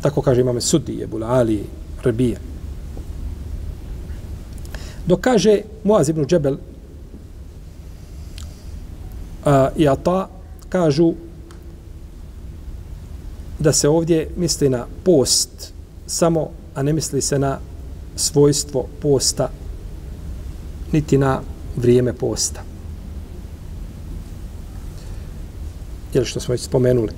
Tako kaže imame Sudi, Ebula Ali, Rebije. Dok kaže Muaz ibn Džebel a, i Ata, kažu da se ovdje misli na post samo, a ne misli se na svojstvo posta niti na vrijeme posta. Jer što smo već spomenuli.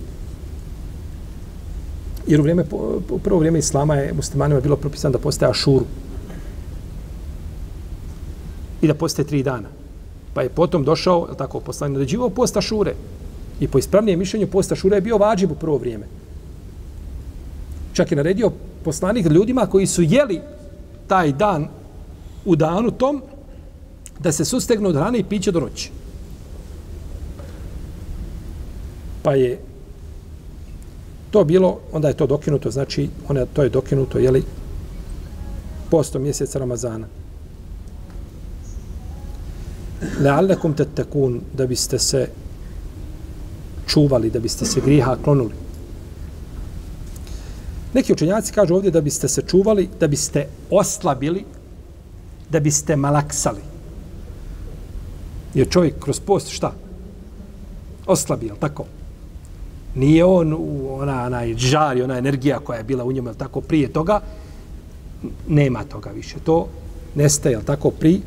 Jer u vrijeme, u prvo vrijeme Islama je muslimanima bilo propisano da postaje ašuru. I da postaje tri dana. Pa je potom došao, je tako, je naređivao posta šure. I po ispravnijem mišljenju posta šure je bio vađib u prvo vrijeme. Čak je naredio poslanik ljudima koji su jeli taj dan u danu tom da se sustegnu od hrane i piće do noći. Pa je to bilo, onda je to dokinuto, znači ona, to je dokinuto, jeli, posto mjeseca Ramazana. Leallekum tettekun, da biste se čuvali, da biste se griha klonuli. Neki učenjaci kažu ovdje da biste se čuvali, da biste oslabili, da biste malaksali. Jer čovjek kroz post šta? Oslabi, jel tako? Nije on ona, onaj žar i ona energija koja je bila u njemu, jel tako, prije toga? Nema toga više. To nestaje, jel tako, pri,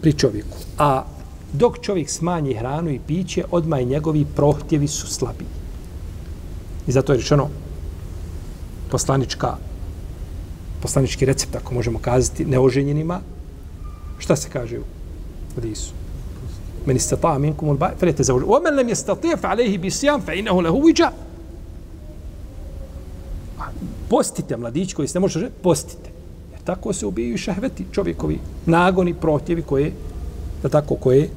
pri čovjeku. A dok čovjek smanji hranu i piće, odmah i njegovi prohtjevi su slabiji. I zato je rečeno, poslanička poslanički recept, ako možemo kazati, neoženjenima, šta se kaže u hadisu? Men istata minkum ba, ba'i falete zawju. Wa man lam yastati' fa alayhi bi siyam fa innahu lahu wija. Postite mladić koji se ne može postite. Jer tako se ubijaju šehveti čovjekovi nagoni, protjevi koje da tako koje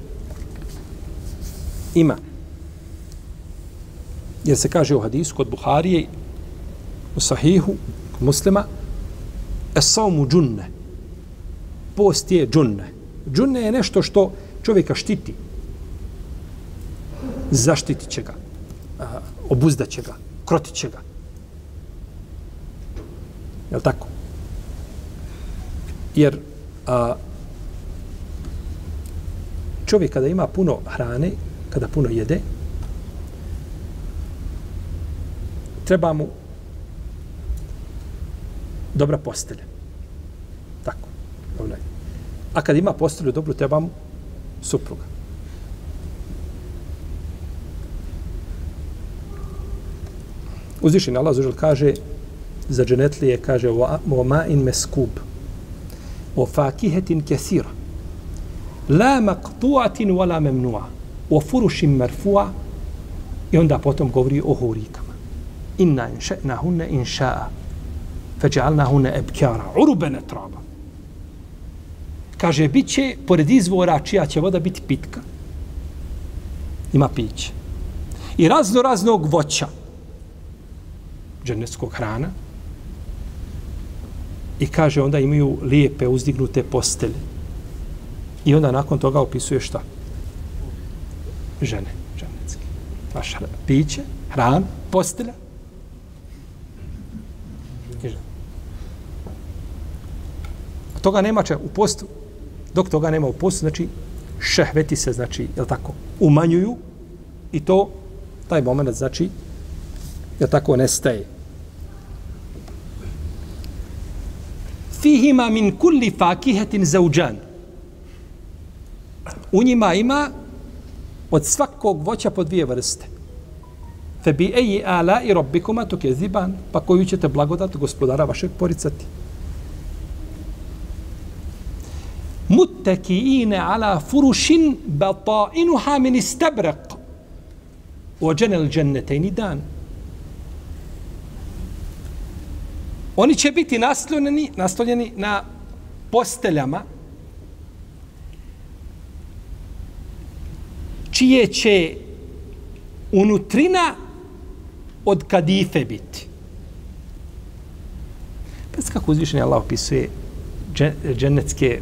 ima. Jer se kaže u hadisu kod Buharije u sahihu muslima esaumu džunne. Post je džunne. Džunne je nešto što čovjeka štiti. Zaštitit će ga. Obuzdat će ga. Krotit će ga. Je tako? Jer a, čovjek kada ima puno hrane, kada puno jede, treba mu dobra postelja. Tako. Onaj. A kad ima postelju dobru, treba mu supruga. Uzvišen Allah zažel kaže za dženetlije, kaže o ma in meskub o fakihetin kesira la maqtuatin wala memnua o furušim merfua i onda potom govori o hurikama inna inša'na hunne inša'a ša'a feđalna ebkjara urubene traba kaže bit će pored izvora čija će voda biti pitka ima piće i razno raznog voća dženevskog hrana i kaže onda imaju lijepe uzdignute postelje. I onda nakon toga opisuje šta? Žene, dženevske. Vaša piće, hran, postelja. Toga nema če u postu. Dok toga nema u postu, znači šehveti se, znači, je tako, umanjuju i to, taj moment, znači, je tako, nestaje. fihima min kulli fakihetin zauđan. U njima ima od svakog voća po dvije vrste. Fe bi eji ala i robbikuma tok je ziban, pa koju ćete blagodat gospodara vašeg poricati. Muttakiine ala furushin batainuha min istabraq. Ođene il džennetejni dan. Oni će biti naslonjeni, naslonjeni na posteljama čije će unutrina od kadife biti. Pa kako uzvišenje Allah opisuje dženecke,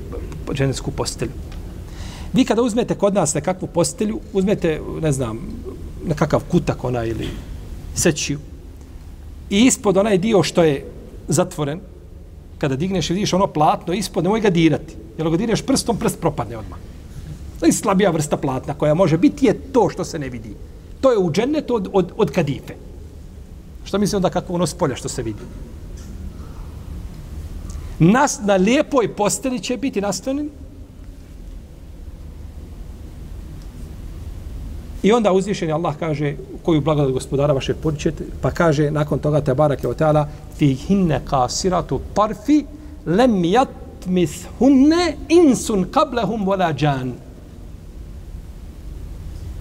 dženecku postelju. Vi kada uzmete kod nas nekakvu postelju, uzmete, ne znam, nekakav kutak ona ili sećiju i ispod onaj dio što je zatvoren, kada digneš i vidiš ono platno ispod, nemoj ga dirati. Jer ga direš prstom, prst propadne odmah. To slabija vrsta platna koja može biti je to što se ne vidi. To je u džennetu od, od, od kadife. Što mislim da kako ono spolja što se vidi? Nas, na lijepoj posteli će biti nastavljen I onda uzvišeni Allah kaže koju blagodat gospodara vaše podičete, pa kaže nakon toga te barake o fi hinne kasiratu tarfi lem jatmis hunne insun kablehum vola džan.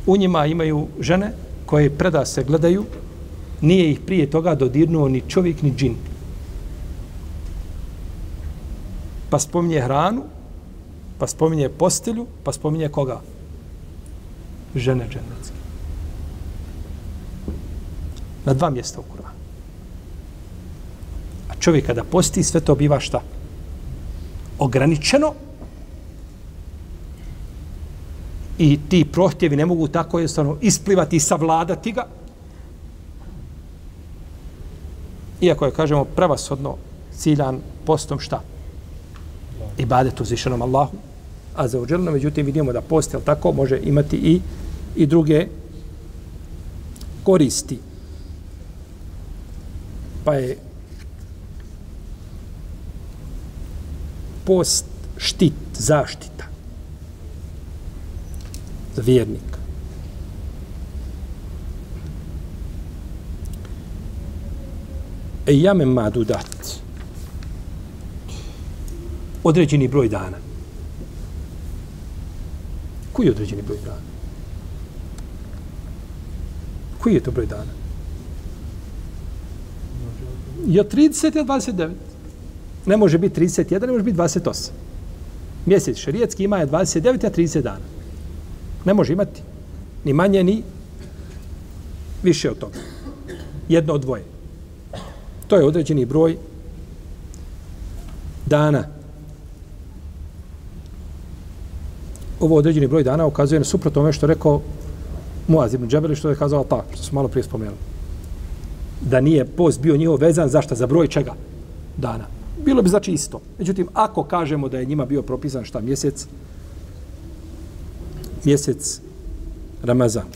U njima imaju žene koje preda se gledaju, nije ih prije toga dodirnuo ni čovjek ni džin. Pa spominje hranu, pa spominje postelju, pa spominje koga? žene dženecke. Na dva mjesta u Kur'anu. A čovjek kada posti, sve to biva šta? Ograničeno. I ti prohtjevi ne mogu tako jednostavno isplivati i savladati ga. Iako je, kažemo, pravasodno ciljan postom šta? Ibadet uzvišenom Allahu. A za uđelno, međutim, vidimo da post, tako, može imati i i druge koristi. Pa je post štit, zaštita za vjernika. E jame madu određeni broj dana. Koji je određeni broj dana? Koji je to broj dana? Je 30 ili 29? Ne može biti 31, ne može biti 28. Mjesec šarijetski ima je 29, a 30 dana. Ne može imati ni manje, ni više od toga. Jedno od dvoje. To je određeni broj dana. Ovo određeni broj dana ukazuje na suprotno ome što rekao Muaz ibn Džabeli što je kazao ta, što smo malo prije spomenuli. Da nije post bio njihov vezan, zašto? Za broj čega? Dana. Bilo bi znači isto. Međutim, ako kažemo da je njima bio propisan šta mjesec, mjesec Ramazan.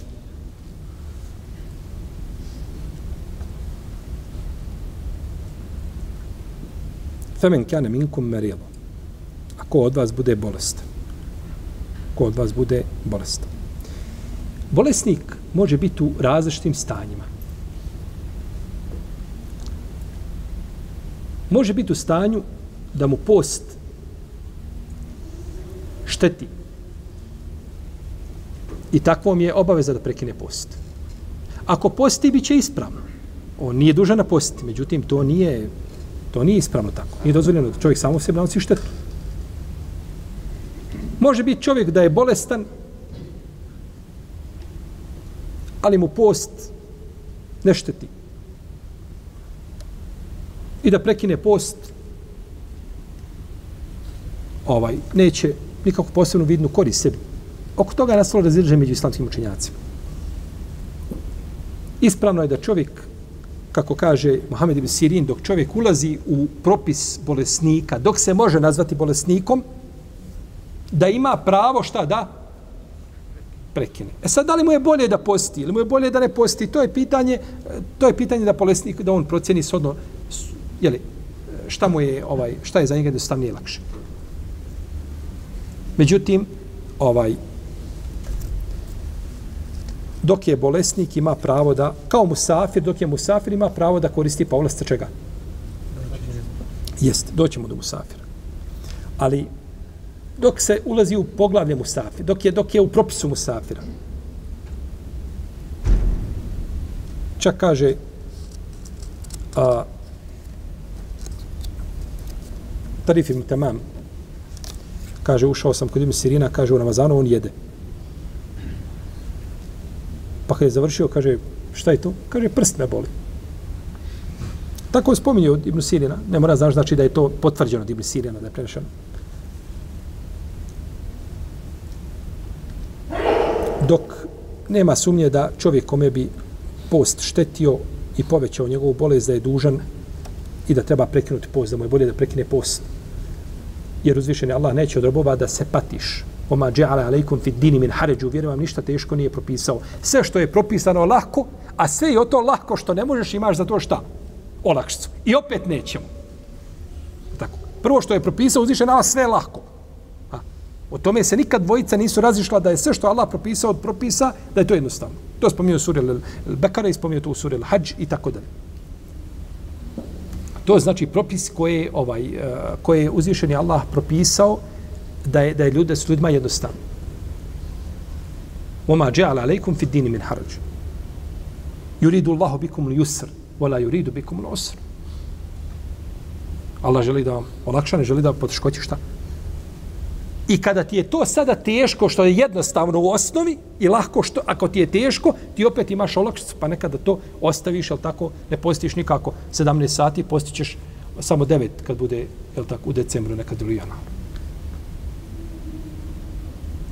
Femen kane minkum merijevo. Ako od vas bude bolest. Ko od vas bude bolestan. Bolesnik može biti u različitim stanjima. Može biti u stanju da mu post šteti. I takvom je obaveza da prekine post. Ako posti, bit će ispravno. On nije dužan na postiti, međutim, to nije, to nije ispravno tako. Nije dozvoljeno da čovjek samo sebi nanosi štetu. Može biti čovjek da je bolestan, ali mu post ne šteti. I da prekine post, ovaj, neće nikako posebnu vidnu korist sebi. Oko toga je nastalo razilže među islamskim učenjacima. Ispravno je da čovjek, kako kaže Mohamed ibn Sirin, dok čovjek ulazi u propis bolesnika, dok se može nazvati bolesnikom, da ima pravo šta da prekine. E sad, da li mu je bolje da posti ili mu je bolje da ne posti, to je pitanje, to je pitanje da bolesnik, da on procjeni sodno, jeli, šta mu je, ovaj, šta je za njega da stav lakše. Međutim, ovaj, dok je bolesnik ima pravo da, kao musafir, dok je musafir ima pravo da koristi povlasta čega? Jest, doćemo do musafira. Ali, dok se ulazi u poglavlje musafir, dok je, dok je u propisu musafira, čak kaže, a, tarifim tamam, kaže, ušao sam kod ime Sirina, kaže, u Ramazanu on jede. Pa kada je završio, kaže, šta je to? Kaže, prst me boli. Tako je spominio od Ibn Sirina. Ne mora znaš znači da je to potvrđeno od Ibn Sirina, da je prenešeno. Dok nema sumnje da čovjek kome bi post štetio i povećao njegovu bolest da je dužan i da treba prekinuti post, da mu je bolje da prekine post. Jer uzvišeni Allah neće od robova da se patiš. Oma dža'ala alejkum fi dini min haređu. Vjerujem vam, ništa teško nije propisao. Sve što je propisano lahko, a sve je o to lahko što ne možeš imaš za to šta? Olakšicu. I opet nećemo. Tako. Prvo što je propisao, uzvišen Allah sve lahko. O tome se nikad dvojica nisu razišla da je sve što Allah propisao od propisa, da je to jednostavno. To spominio suri Al-Bekara i spominio to u suri Al-Hajj i tako dalje. To znači propis koje ovaj eh, koje je uzvišeni Allah propisao da je da je ljude s ljudima jednostavno. Wama ja'ala alaikum fi din min haraj. Yuridu Allahu bikum al-yusr wa la yuridu bikum al-usr. Allah želi da vam olakša, ne želi da poteškoći šta? I kada ti je to sada teško, što je jednostavno u osnovi i lahko, što ako ti je teško, ti opet imaš olakšicu, pa nekada to ostaviš, jel tako, ne postiš nikako 17 sati, postićeš samo 9 kad bude, jel tako, u decembru nekad ili januar.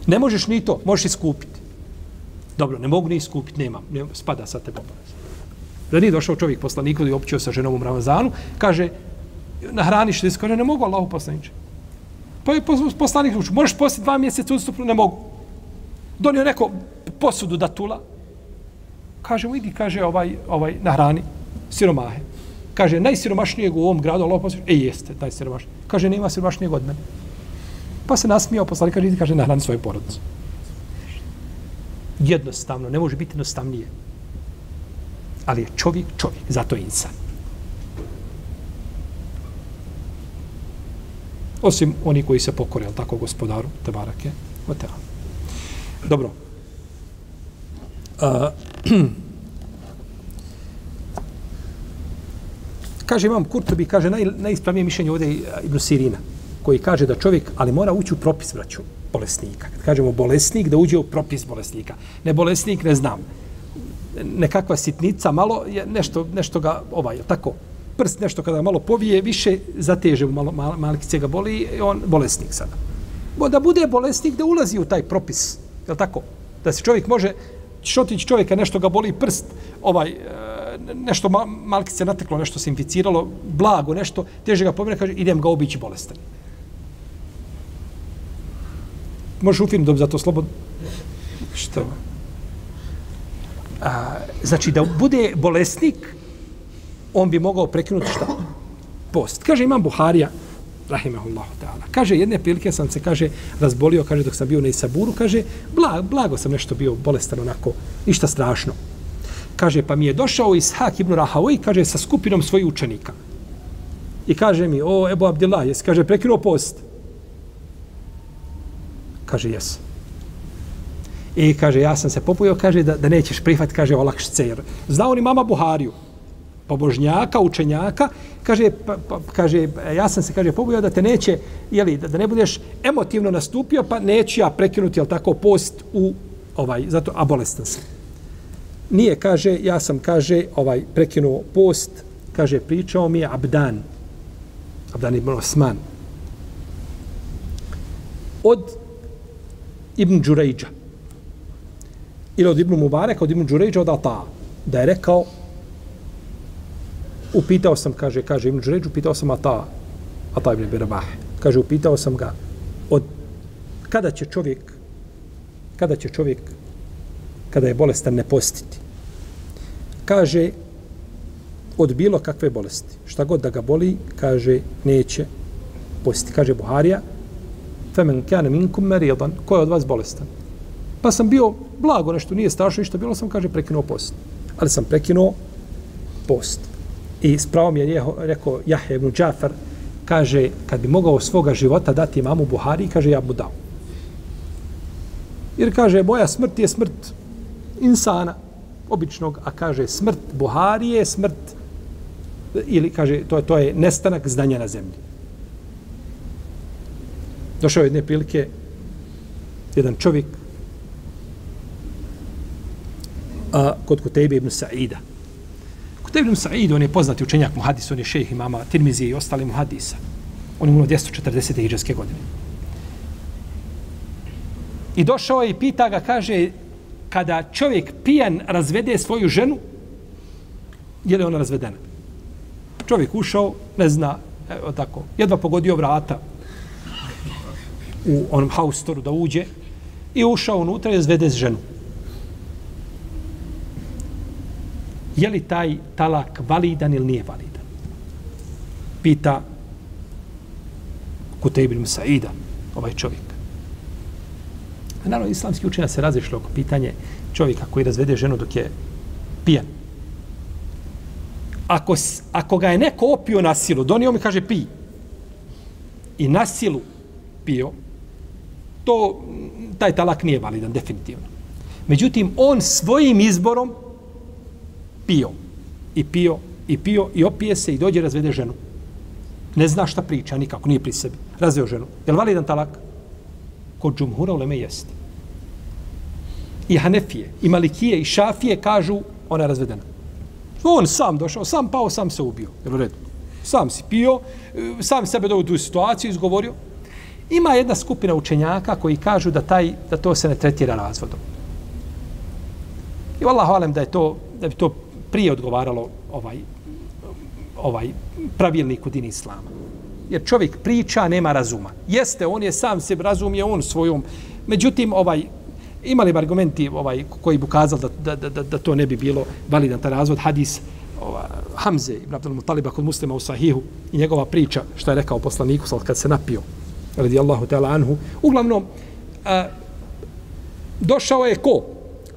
Ne možeš ni to, možeš iskupiti. Dobro, ne mogu ni iskupiti, nemam, ne, spada sa tebe obaveza. Da nije došao čovjek poslaniku i općio sa ženom u Ramazanu, kaže, na hraniš, kaže, ne mogu Allahu poslaniče. Pa je poslanik učio, možeš postiti dva mjeseca ustupno, ne mogu. Donio neko posudu da tula. Kaže mu, idi, kaže, ovaj, ovaj, nahrani siromahe. Kaže, najsiromašnijeg u ovom gradu, Allah poslanik, e, jeste, taj. Kaže, nema siromašnijeg od mene. Pa se nasmijao, poslanik kaže, idi, kaže, na hrani svoje porodice. Jednostavno, ne može biti jednostavnije. Ali je čovjek, čovjek, zato je insan. Osim oni koji se pokore, ali tako gospodaru, te barake, otean. Dobro. A, kaže imam Kurtobi, kaže naj, najispravnije mišljenje ovdje Ibn Sirina, koji kaže da čovjek, ali mora ući u propis, braću, bolesnika. Kad kažemo bolesnik, da uđe u propis bolesnika. Ne bolesnik, ne znam. Nekakva sitnica, malo, je nešto, nešto ga, ovaj, tako, prst nešto kada malo povije, više zateže u malo, mal, malkice ga boli on bolesnik sada. Da bude bolesnik, da ulazi u taj propis. Je tako? Da se čovjek može, šotić čovjeka, nešto ga boli prst, ovaj, e, nešto malkice nateklo, nešto se inficiralo, blago, nešto, teže ga povije, kaže, idem ga obići bolestan. Možeš u film dobiti za to slobodno? Što? A, znači, da bude bolesnik, on bi mogao prekinuti šta? Post. Kaže, imam Buharija, rahimehullahu ta'ala. Kaže, jedne prilike sam se, kaže, razbolio, kaže, dok sam bio na Isaburu, kaže, blago, blago sam nešto bio bolestan, onako, ništa strašno. Kaže, pa mi je došao Ishak ibn Rahawi, kaže, sa skupinom svojih učenika. I kaže mi, o, Ebu Abdillah, jesi, kaže, prekinuo post? Kaže, jes. I kaže, ja sam se popojio, kaže, da, da nećeš prihvat, kaže, olakšice, jer znao ni mama Buhariju, pobožnjaka, učenjaka, kaže, pa, pa, kaže, ja sam se, kaže, pobojao da te neće, jeli, da, da ne budeš emotivno nastupio, pa neću ja prekinuti, jel tako, post u, ovaj, zato, a bolestan sam. Nije, kaže, ja sam, kaže, ovaj, prekinuo post, kaže, pričao mi je Abdan, Abdan ibn Osman, od Ibn Đurejđa, ili od Ibn Mubareka, od Ibn Đurejđa, od Ata, da je rekao, upitao sam, kaže, kaže Ibn Đuređ, upitao sam Ata, Ata ibn Birabah. Kaže, upitao sam ga od kada će čovjek, kada će čovjek, kada je bolestan, ne postiti. Kaže, od bilo kakve bolesti, šta god da ga boli, kaže, neće postiti. Kaže Buharija, femen kane minkum merijedan, ko je od vas bolestan? Pa sam bio blago, nešto nije strašno, ništa bilo sam, kaže, prekinuo post. Ali sam prekinuo post. I spravom je njeho, rekao Jahje ibn Džafar, kaže, kad bi mogao svoga života dati imamu Buhari, kaže, ja mu dao. Jer kaže, moja smrt je smrt insana, običnog, a kaže, smrt Buhari je smrt, ili kaže, to, to je nestanak znanja na zemlji. Došao je jedne prilike, jedan čovjek, a, kod Kutejbe ibn Sa'ida, Kuteb Sa'id, on je poznati učenjak muhadis, on je šejh imama Tirmizije i ostali muhadisa. On je umro 240. iđarske godine. I došao je i pita ga, kaže, kada čovjek pijan razvede svoju ženu, je li ona razvedena? Čovjek ušao, ne zna, evo tako, jedva pogodio vrata u onom haustoru da uđe i ušao unutra i razvede ženu. Je li taj talak validan ili nije validan? Pita Kutejb ibn Saida, ovaj čovjek. Naravno, islamski učenja se razišli oko pitanje čovjeka koji razvede ženu dok je pijan. Ako, ako ga je neko opio na silu, donio mi kaže pi. I na silu pio, to, taj talak nije validan, definitivno. Međutim, on svojim izborom pio i pio i pio i opije se i dođe razvede ženu. Ne zna šta priča nikako, nije pri sebi. Razveo ženu. Je li validan talak? Kod džumhura uleme jeste. I Hanefije, i Malikije, i Šafije kažu ona je razvedena. On sam došao, sam pao, sam se ubio. Je li redu? Sam si pio, sam sebe dovio tu situaciju, izgovorio. Ima jedna skupina učenjaka koji kažu da taj da to se ne tretira razvodom. I Allah alem da je to da bi to prije odgovaralo ovaj ovaj pravilnik u din islama. Jer čovjek priča, nema razuma. Jeste, on je sam se razumije on svojom. Međutim, ovaj imali bi argumenti ovaj koji bi ukazali da, da, da, da to ne bi bilo validan taj razvod hadis ova, Hamze ibn Abdul Mutaliba kod muslima u Sahihu i njegova priča što je rekao poslaniku sad kad se napio radijallahu ta'ala anhu uglavnom a, došao je ko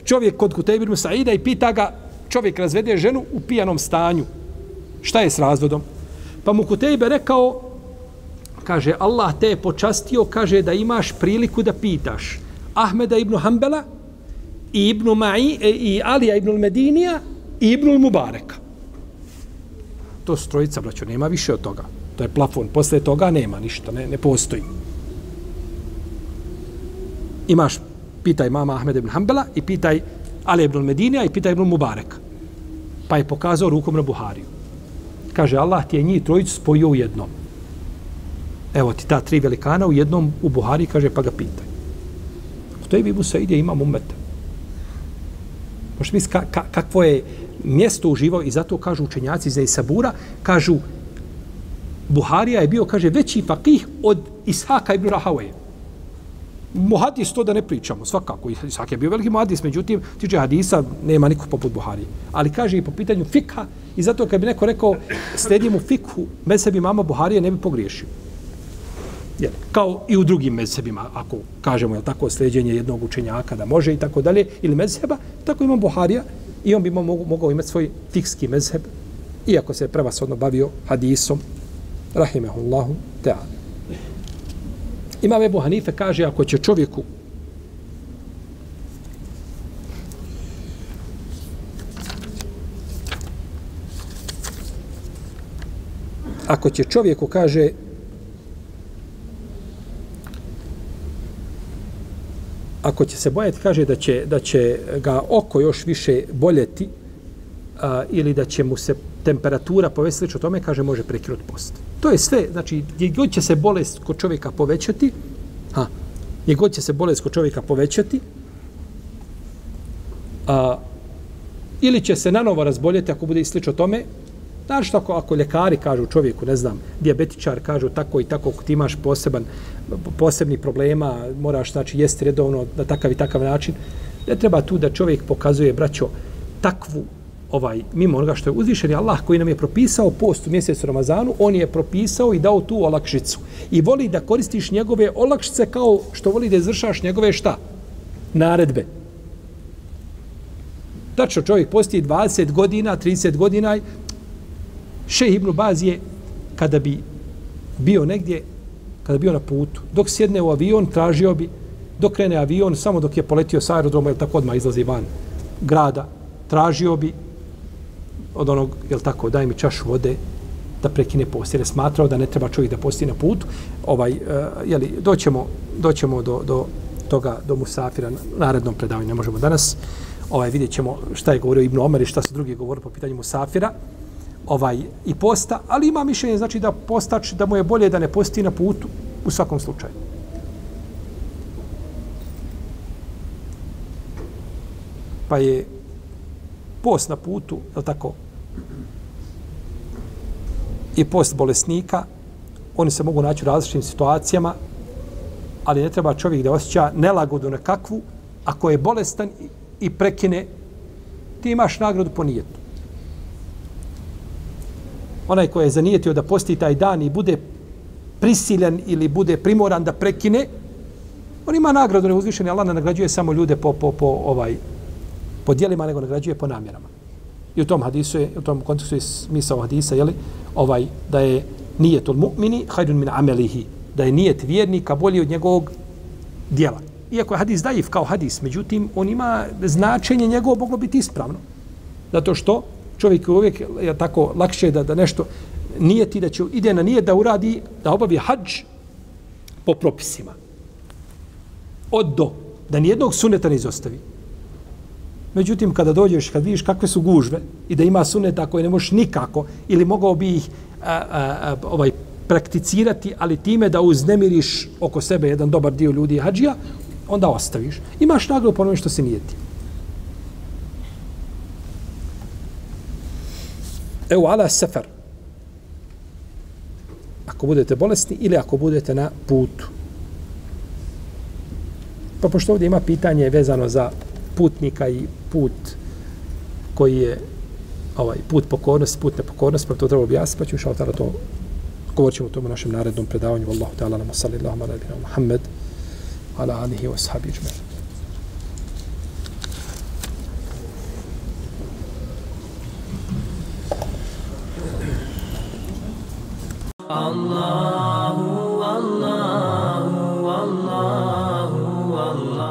čovjek kod Kutejbir Musaida i pita ga čovjek razvede ženu u pijanom stanju. Šta je s razvodom? Pa mu Kutejbe rekao, kaže, Allah te je počastio, kaže da imaš priliku da pitaš Ahmeda ibn Hanbala i ibn Ma'i e, i Alija ibn Medinija i ibn Mubareka. To su trojica, braćo, nema više od toga. To je plafon. Posle toga nema ništa, ne, ne postoji. Imaš, pitaj mama Ahmeda ibn Hanbala i pitaj Ali ibn Medinija i pitaj ibn Mubareka pa je pokazao rukom na Buhariju. Kaže, Allah ti je njih trojicu spojio u jednom. Evo ti ta tri velikana u jednom u Buhari, kaže, pa ga pitaj. U toj Bibu se ide, imam umeta. Možete misliti ka, ka, kakvo je mjesto uživao i zato kažu učenjaci za Isabura, kažu, Buharija je bio, kaže, veći fakih od Ishaka ibn Rahawaje. Muhadis to da ne pričamo, svakako. Isak je bio veliki muhadis, međutim, tiče hadisa, nema nikog poput Buhari. Ali kaže i po pitanju fikha, i zato kad bi neko rekao, sledimo fikhu, mesebi mama Buharije ne bi pogriješio. Jel, kao i u drugim mezhebima, ako kažemo je tako sleđenje jednog učenjaka da može i tako dalje, ili mezheba, tako imam Buharija i on bi mogao, mogao imati svoj fikski mezheb, iako se prevasodno bavio hadisom, rahimehullahu ta'ala. Imam Ebu Hanife kaže, ako će čovjeku ako će čovjeku, kaže, ako će se bojati, kaže da će, da će ga oko još više boljeti a, ili da će mu se temperatura pa povesti slično tome, kaže, može prekinuti post. To je sve, znači, gdje god će se bolest kod čovjeka povećati, ha, gdje god će se bolest kod čovjeka povećati, a, ili će se nanovo razboljeti ako bude i slično tome, Znači, ako, ako ljekari kažu čovjeku, ne znam, diabetičar kažu tako i tako, ako ti imaš poseban, posebni problema, moraš, znači, jesti redovno na takav i takav način, ne treba tu da čovjek pokazuje, braćo, takvu ovaj mimo onoga što je uzvišeni Allah koji nam je propisao post u mjesecu Ramazanu, on je propisao i dao tu olakšicu. I voli da koristiš njegove olakšice kao što voli da izvršaš njegove šta? Naredbe. Tačno čovjek posti 20 godina, 30 godina, Šejh Ibn Baz je kada bi bio negdje, kada bio na putu, dok sjedne u avion, tražio bi, dok krene avion, samo dok je poletio sa aerodroma, ili tako odmah izlazi van grada, tražio bi od onog, jel tako, daj mi čašu vode, da prekine post, jer je smatrao da ne treba čovjek da posti na putu. Ovaj, eh, uh, jeli, doćemo, doćemo do, do toga, do Musafira, na narednom predavanju, ne možemo danas. Ovaj, vidjet ćemo šta je govorio Ibn Omer i šta su drugi govorili po pitanju Musafira ovaj i posta, ali ima mišljenje znači da postač da mu je bolje da ne posti na putu u svakom slučaju. Pa je post na putu, je tako? I post bolesnika, oni se mogu naći u različitim situacijama, ali ne treba čovjek da osjeća nelagodu na kakvu, ako je bolestan i prekine, ti imaš nagradu po nijetu. Onaj ko je zanijetio da posti taj dan i bude prisiljen ili bude primoran da prekine, on ima nagradu neuzvišeni. Allah ne nagrađuje samo ljude po, po, po ovaj, po dijelima, nego nagrađuje po namjerama. I u tom hadisu je, u tom kontekstu je smisao hadisa, jeli, ovaj, da je nijetul mu'mini hajdun min amelihi, da je nijet vjernika bolji od njegovog dijela. Iako je hadis daif kao hadis, međutim, on ima značenje njegovo moglo biti ispravno. Zato što čovjek je uvijek je tako lakše da, da nešto nijeti, da će ide na nijet da uradi, da obavi hađ po propisima. Od do. Da nijednog suneta ne izostavi. Međutim, kada dođeš, kad vidiš kakve su gužve i da ima suneta koje ne možeš nikako ili mogao bi ih a, a, a, ovaj, prakticirati, ali time da uznemiriš oko sebe jedan dobar dio ljudi hađija, onda ostaviš. Imaš nagradu po što se nijeti. Evo ala sefer. Ako budete bolesni ili ako budete na putu. Pa pošto ovdje ima pitanje vezano za putnika i put koji je ovaj put pokornosti, put nepokornosti, pa to treba objasniti, pa ću šal tada to govorit ćemo o tom u našem narednom predavanju. Wallahu ta'ala nama sallallahu ala nabina Muhammed ala alihi wa sahabi Allahu Allah